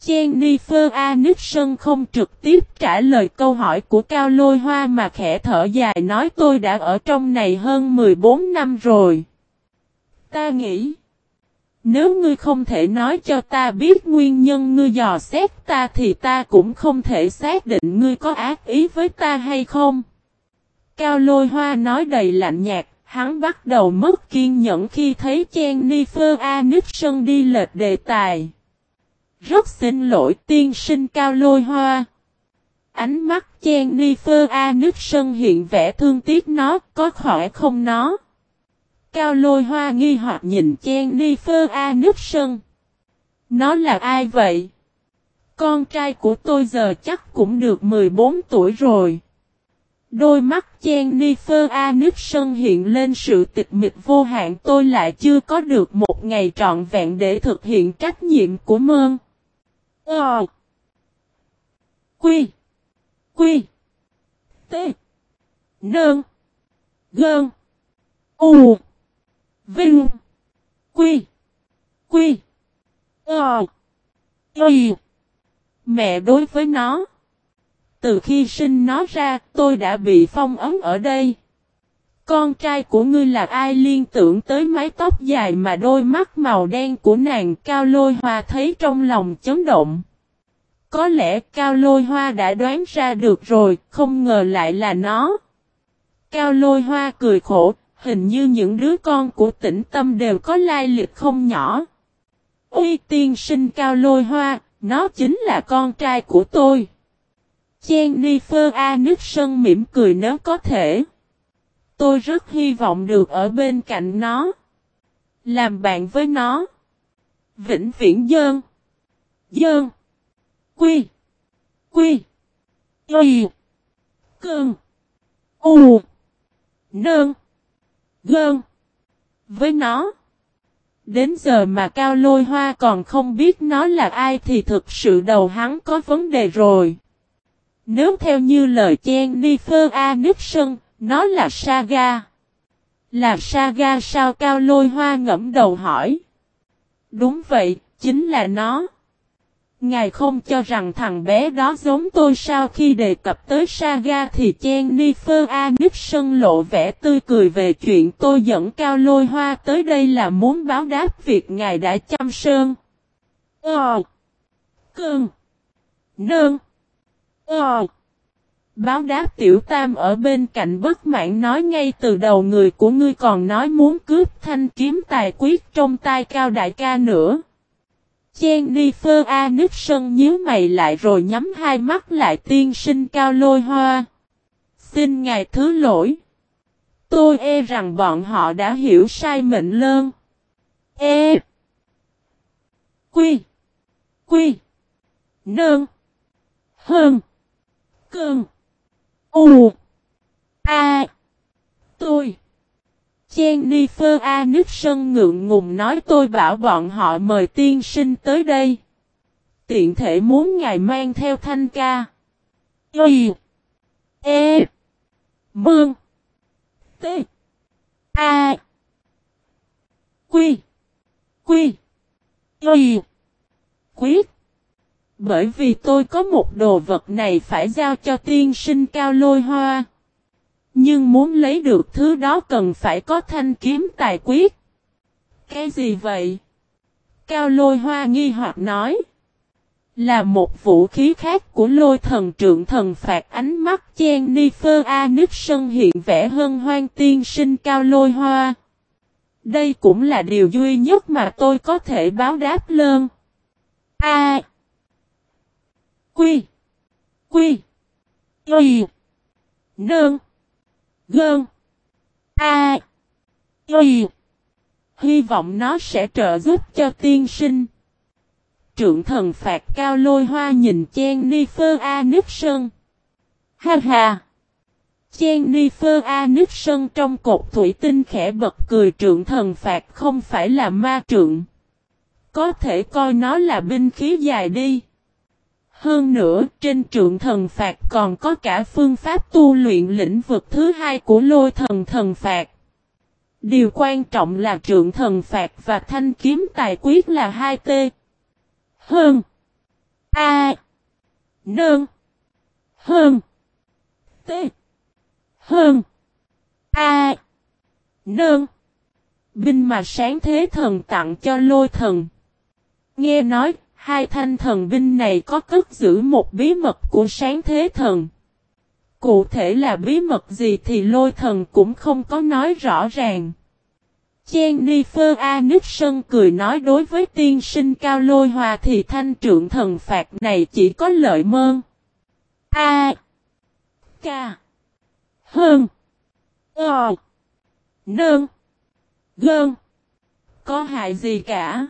Jennifer Aniston không trực tiếp trả lời câu hỏi của Cao Lôi Hoa mà khẽ thở dài nói tôi đã ở trong này hơn 14 năm rồi. Ta nghĩ, nếu ngươi không thể nói cho ta biết nguyên nhân ngươi dò xét ta thì ta cũng không thể xác định ngươi có ác ý với ta hay không. Cao Lôi Hoa nói đầy lạnh nhạt, hắn bắt đầu mất kiên nhẫn khi thấy Jennifer Aniston đi lệch đề tài. Rất xin lỗi tiên sinh cao lôi hoa. Ánh mắt Jennifer Aniston hiện vẻ thương tiếc nó, có khỏe không nó? Cao lôi hoa nghi hoặc nhìn chen ni phơ a nước sân. Nó là ai vậy? Con trai của tôi giờ chắc cũng được 14 tuổi rồi. Đôi mắt chen ni phơ a nước sân hiện lên sự tịch mịch vô hạn, tôi lại chưa có được một ngày trọn vẹn để thực hiện trách nhiệm của mơn. Ờ. Quy. Quy. T. Nơn. Gơn. U. Vinh. Quy. Quy. Ờ. Ý. Mẹ đối với nó. Từ khi sinh nó ra, tôi đã bị phong ấn ở đây. Con trai của ngươi là ai liên tưởng tới mái tóc dài mà đôi mắt màu đen của nàng Cao Lôi Hoa thấy trong lòng chấn động. Có lẽ Cao Lôi Hoa đã đoán ra được rồi, không ngờ lại là nó. Cao Lôi Hoa cười khổ, hình như những đứa con của tỉnh tâm đều có lai lịch không nhỏ. uy tiên sinh Cao Lôi Hoa, nó chính là con trai của tôi. Jennifer sơn mỉm cười nếu có thể. Tôi rất hy vọng được ở bên cạnh nó. Làm bạn với nó. Vĩnh viễn dơn. Dơn. Quy. Quy. Y. Cơn. U. Nơn. Gơn. Với nó. Đến giờ mà Cao Lôi Hoa còn không biết nó là ai thì thực sự đầu hắn có vấn đề rồi. Nếu theo như lời chen Nifer Aniston, nó là Saga. Là Saga sao cao lôi hoa ngẫm đầu hỏi. Đúng vậy, chính là nó. Ngài không cho rằng thằng bé đó giống tôi sao khi đề cập tới Saga thì Jennifer Aniston lộ vẻ tươi cười về chuyện tôi dẫn cao lôi hoa tới đây là muốn báo đáp việc ngài đã chăm sơn. Ờ. Cưng. Nương. Ờ. Báo đáp tiểu tam ở bên cạnh bất mãn nói ngay từ đầu, người của ngươi còn nói muốn cướp thanh kiếm tài quyết trong tay cao đại ca nữa. Jennifer Aniston nhíu mày lại rồi nhắm hai mắt lại tiên sinh cao lôi hoa. Xin ngài thứ lỗi. Tôi e rằng bọn họ đã hiểu sai mệnh lơn. E. Quy. Quy. Nơn. Hơn. Cơn. U. A. Tôi. Jennifer Aniston ngượng ngùng nói, tôi bảo bọn họ mời tiên sinh tới đây. Tiện thể muốn ngài mang theo thanh ca. Y. E. Bương. T. A. Quy. Quy. Y. Quyết. Bởi vì tôi có một đồ vật này phải giao cho tiên sinh cao lôi hoa. Nhưng muốn lấy được thứ đó cần phải có thanh kiếm tài quyết. Cái gì vậy? Cao lôi hoa nghi hoặc nói. Là một vũ khí khác của lôi thần trượng thần phạt ánh mắt chen ni phơ a nước sân hiện vẻ hơn hoang tiên sinh cao lôi hoa. Đây cũng là điều duy nhất mà tôi có thể báo đáp lơn. A. Quy. Quy. Y. Nương. Gơn. A. Y. Hy vọng nó sẽ trợ giúp cho tiên sinh. Trượng thần phạt cao lôi hoa nhìn chen ni phơ a nước sơn. Ha ha! nước sơn trong cột thủy tinh khẽ bật cười trượng thần phạt không phải là ma trượng. Có thể coi nó là binh khí dài đi. Hơn nữa, trên trượng thần phạt còn có cả phương pháp tu luyện lĩnh vực thứ hai của lôi thần thần phạt. Điều quan trọng là trượng thần phạt và thanh kiếm tài quyết là hai t Hơn. A. Nơn. Hơn. T. Hơn. A. Nơn. Binh mà sáng thế thần tặng cho lôi thần. Nghe nói, hai thanh thần binh này có cất giữ một bí mật của sáng thế thần. Cụ thể là bí mật gì thì lôi thần cũng không có nói rõ ràng. Jennifer Aniston cười nói đối với tiên sinh cao lôi hòa thì thanh trượng thần phạt này chỉ có lợi mơn. A. K. Hơn. Ờ. Nơn. Gơn. Có hại gì cả.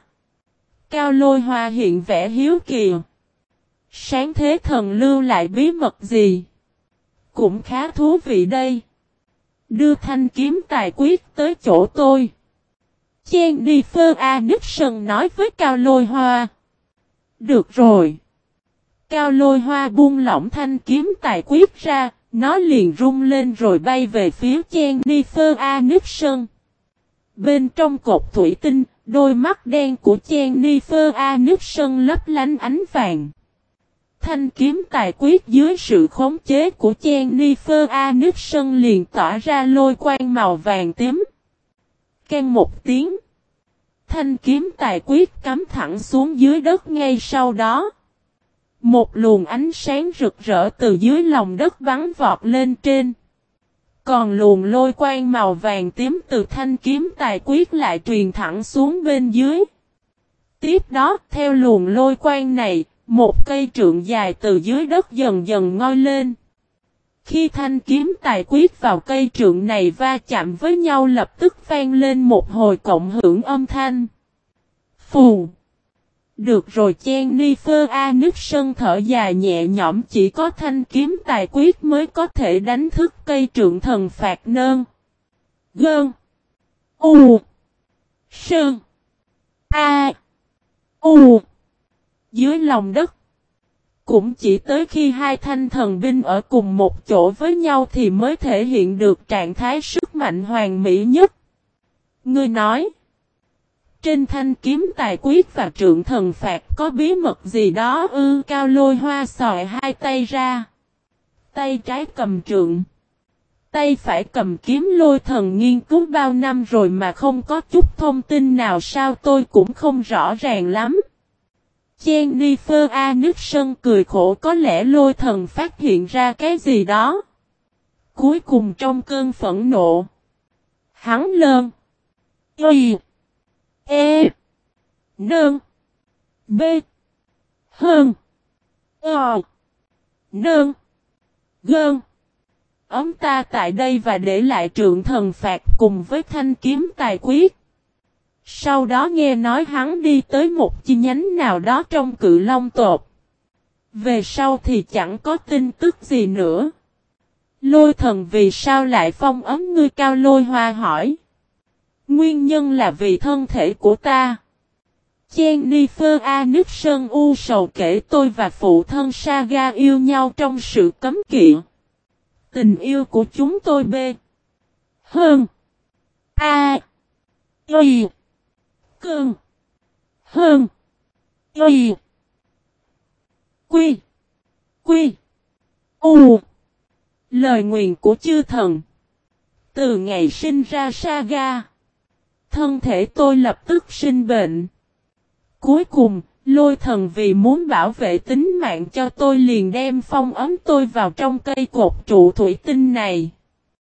Cao lôi hoa hiện vẻ hiếu kỳ. Sáng thế thần lưu lại bí mật gì? Cũng khá thú vị đây. Đưa thanh kiếm tài quyết tới chỗ tôi. Chen đi phơ A Nức Sân nói với Cao lôi hoa. Được rồi. Cao lôi hoa buông lỏng thanh kiếm tài quyết ra, nó liền rung lên rồi bay về phía Chen Ni Phơ A Nước Sơn. Bên trong cột thủy tinh, đôi mắt đen của Jennifer Ni A Sơn lấp lánh ánh vàng. Thanh kiếm tài quyết dưới sự khống chế của Jennifer Ni A Sơn liền tỏa ra lôi quang màu vàng tím. Ken một tiếng. Thanh kiếm tài quyết cắm thẳng xuống dưới đất ngay sau đó. Một luồng ánh sáng rực rỡ từ dưới lòng đất bắn vọt lên trên. Còn luồng lôi quang màu vàng tím từ thanh kiếm tài quyết lại truyền thẳng xuống bên dưới. Tiếp đó, theo luồng lôi quang này, một cây trượng dài từ dưới đất dần dần ngoi lên. Khi thanh kiếm tài quyết vào cây trượng này va chạm với nhau lập tức vang lên một hồi cộng hưởng âm thanh. Phù! Được rồi chen ni phơ a nước sân thở dài nhẹ nhõm, chỉ có thanh kiếm tài quyết mới có thể đánh thức cây trượng thần phạt nơn. Gơn. U. Sơn. A. U. Dưới lòng đất. Cũng chỉ tới khi hai thanh thần binh ở cùng một chỗ với nhau thì mới thể hiện được trạng thái sức mạnh hoàn mỹ nhất. Ngươi nói. Trên thanh kiếm tài quyết và trượng thần phạt có bí mật gì đó ư cao lôi hoa sòi hai tay ra. Tay trái cầm trượng. Tay phải cầm kiếm lôi thần nghiên cứu bao năm rồi mà không có chút thông tin nào sao tôi cũng không rõ ràng lắm. Jennifer Aniston cười khổ có lẽ lôi thần phát hiện ra cái gì đó. Cuối cùng trong cơn phẫn nộ. Hắn lơn. Y. E. Nương. B. Hơn. O. Nương. Gơn. Ấm ta tại đây và để lại trượng thần phạt cùng với thanh kiếm tài quyết. Sau đó nghe nói hắn đi tới một chi nhánh nào đó trong cự long tột. Về sau thì chẳng có tin tức gì nữa. Lôi thần vì sao lại phong ấm ngươi cao lôi hoa hỏi. Nguyên nhân là vì thân thể của ta. Jennifer Aniston u sầu kể tôi và phụ thân Saga yêu nhau trong sự cấm kỵ. Tình yêu của chúng tôi b. Hơn. A. Y. Cơn. Hơn. Y. Quy. Quy. U. Lời nguyện của chư thần. Từ ngày sinh ra Saga. Thân thể tôi lập tức sinh bệnh. Cuối cùng, lôi thần vì muốn bảo vệ tính mạng cho tôi liền đem phong ấm tôi vào trong cây cột trụ thủy tinh này.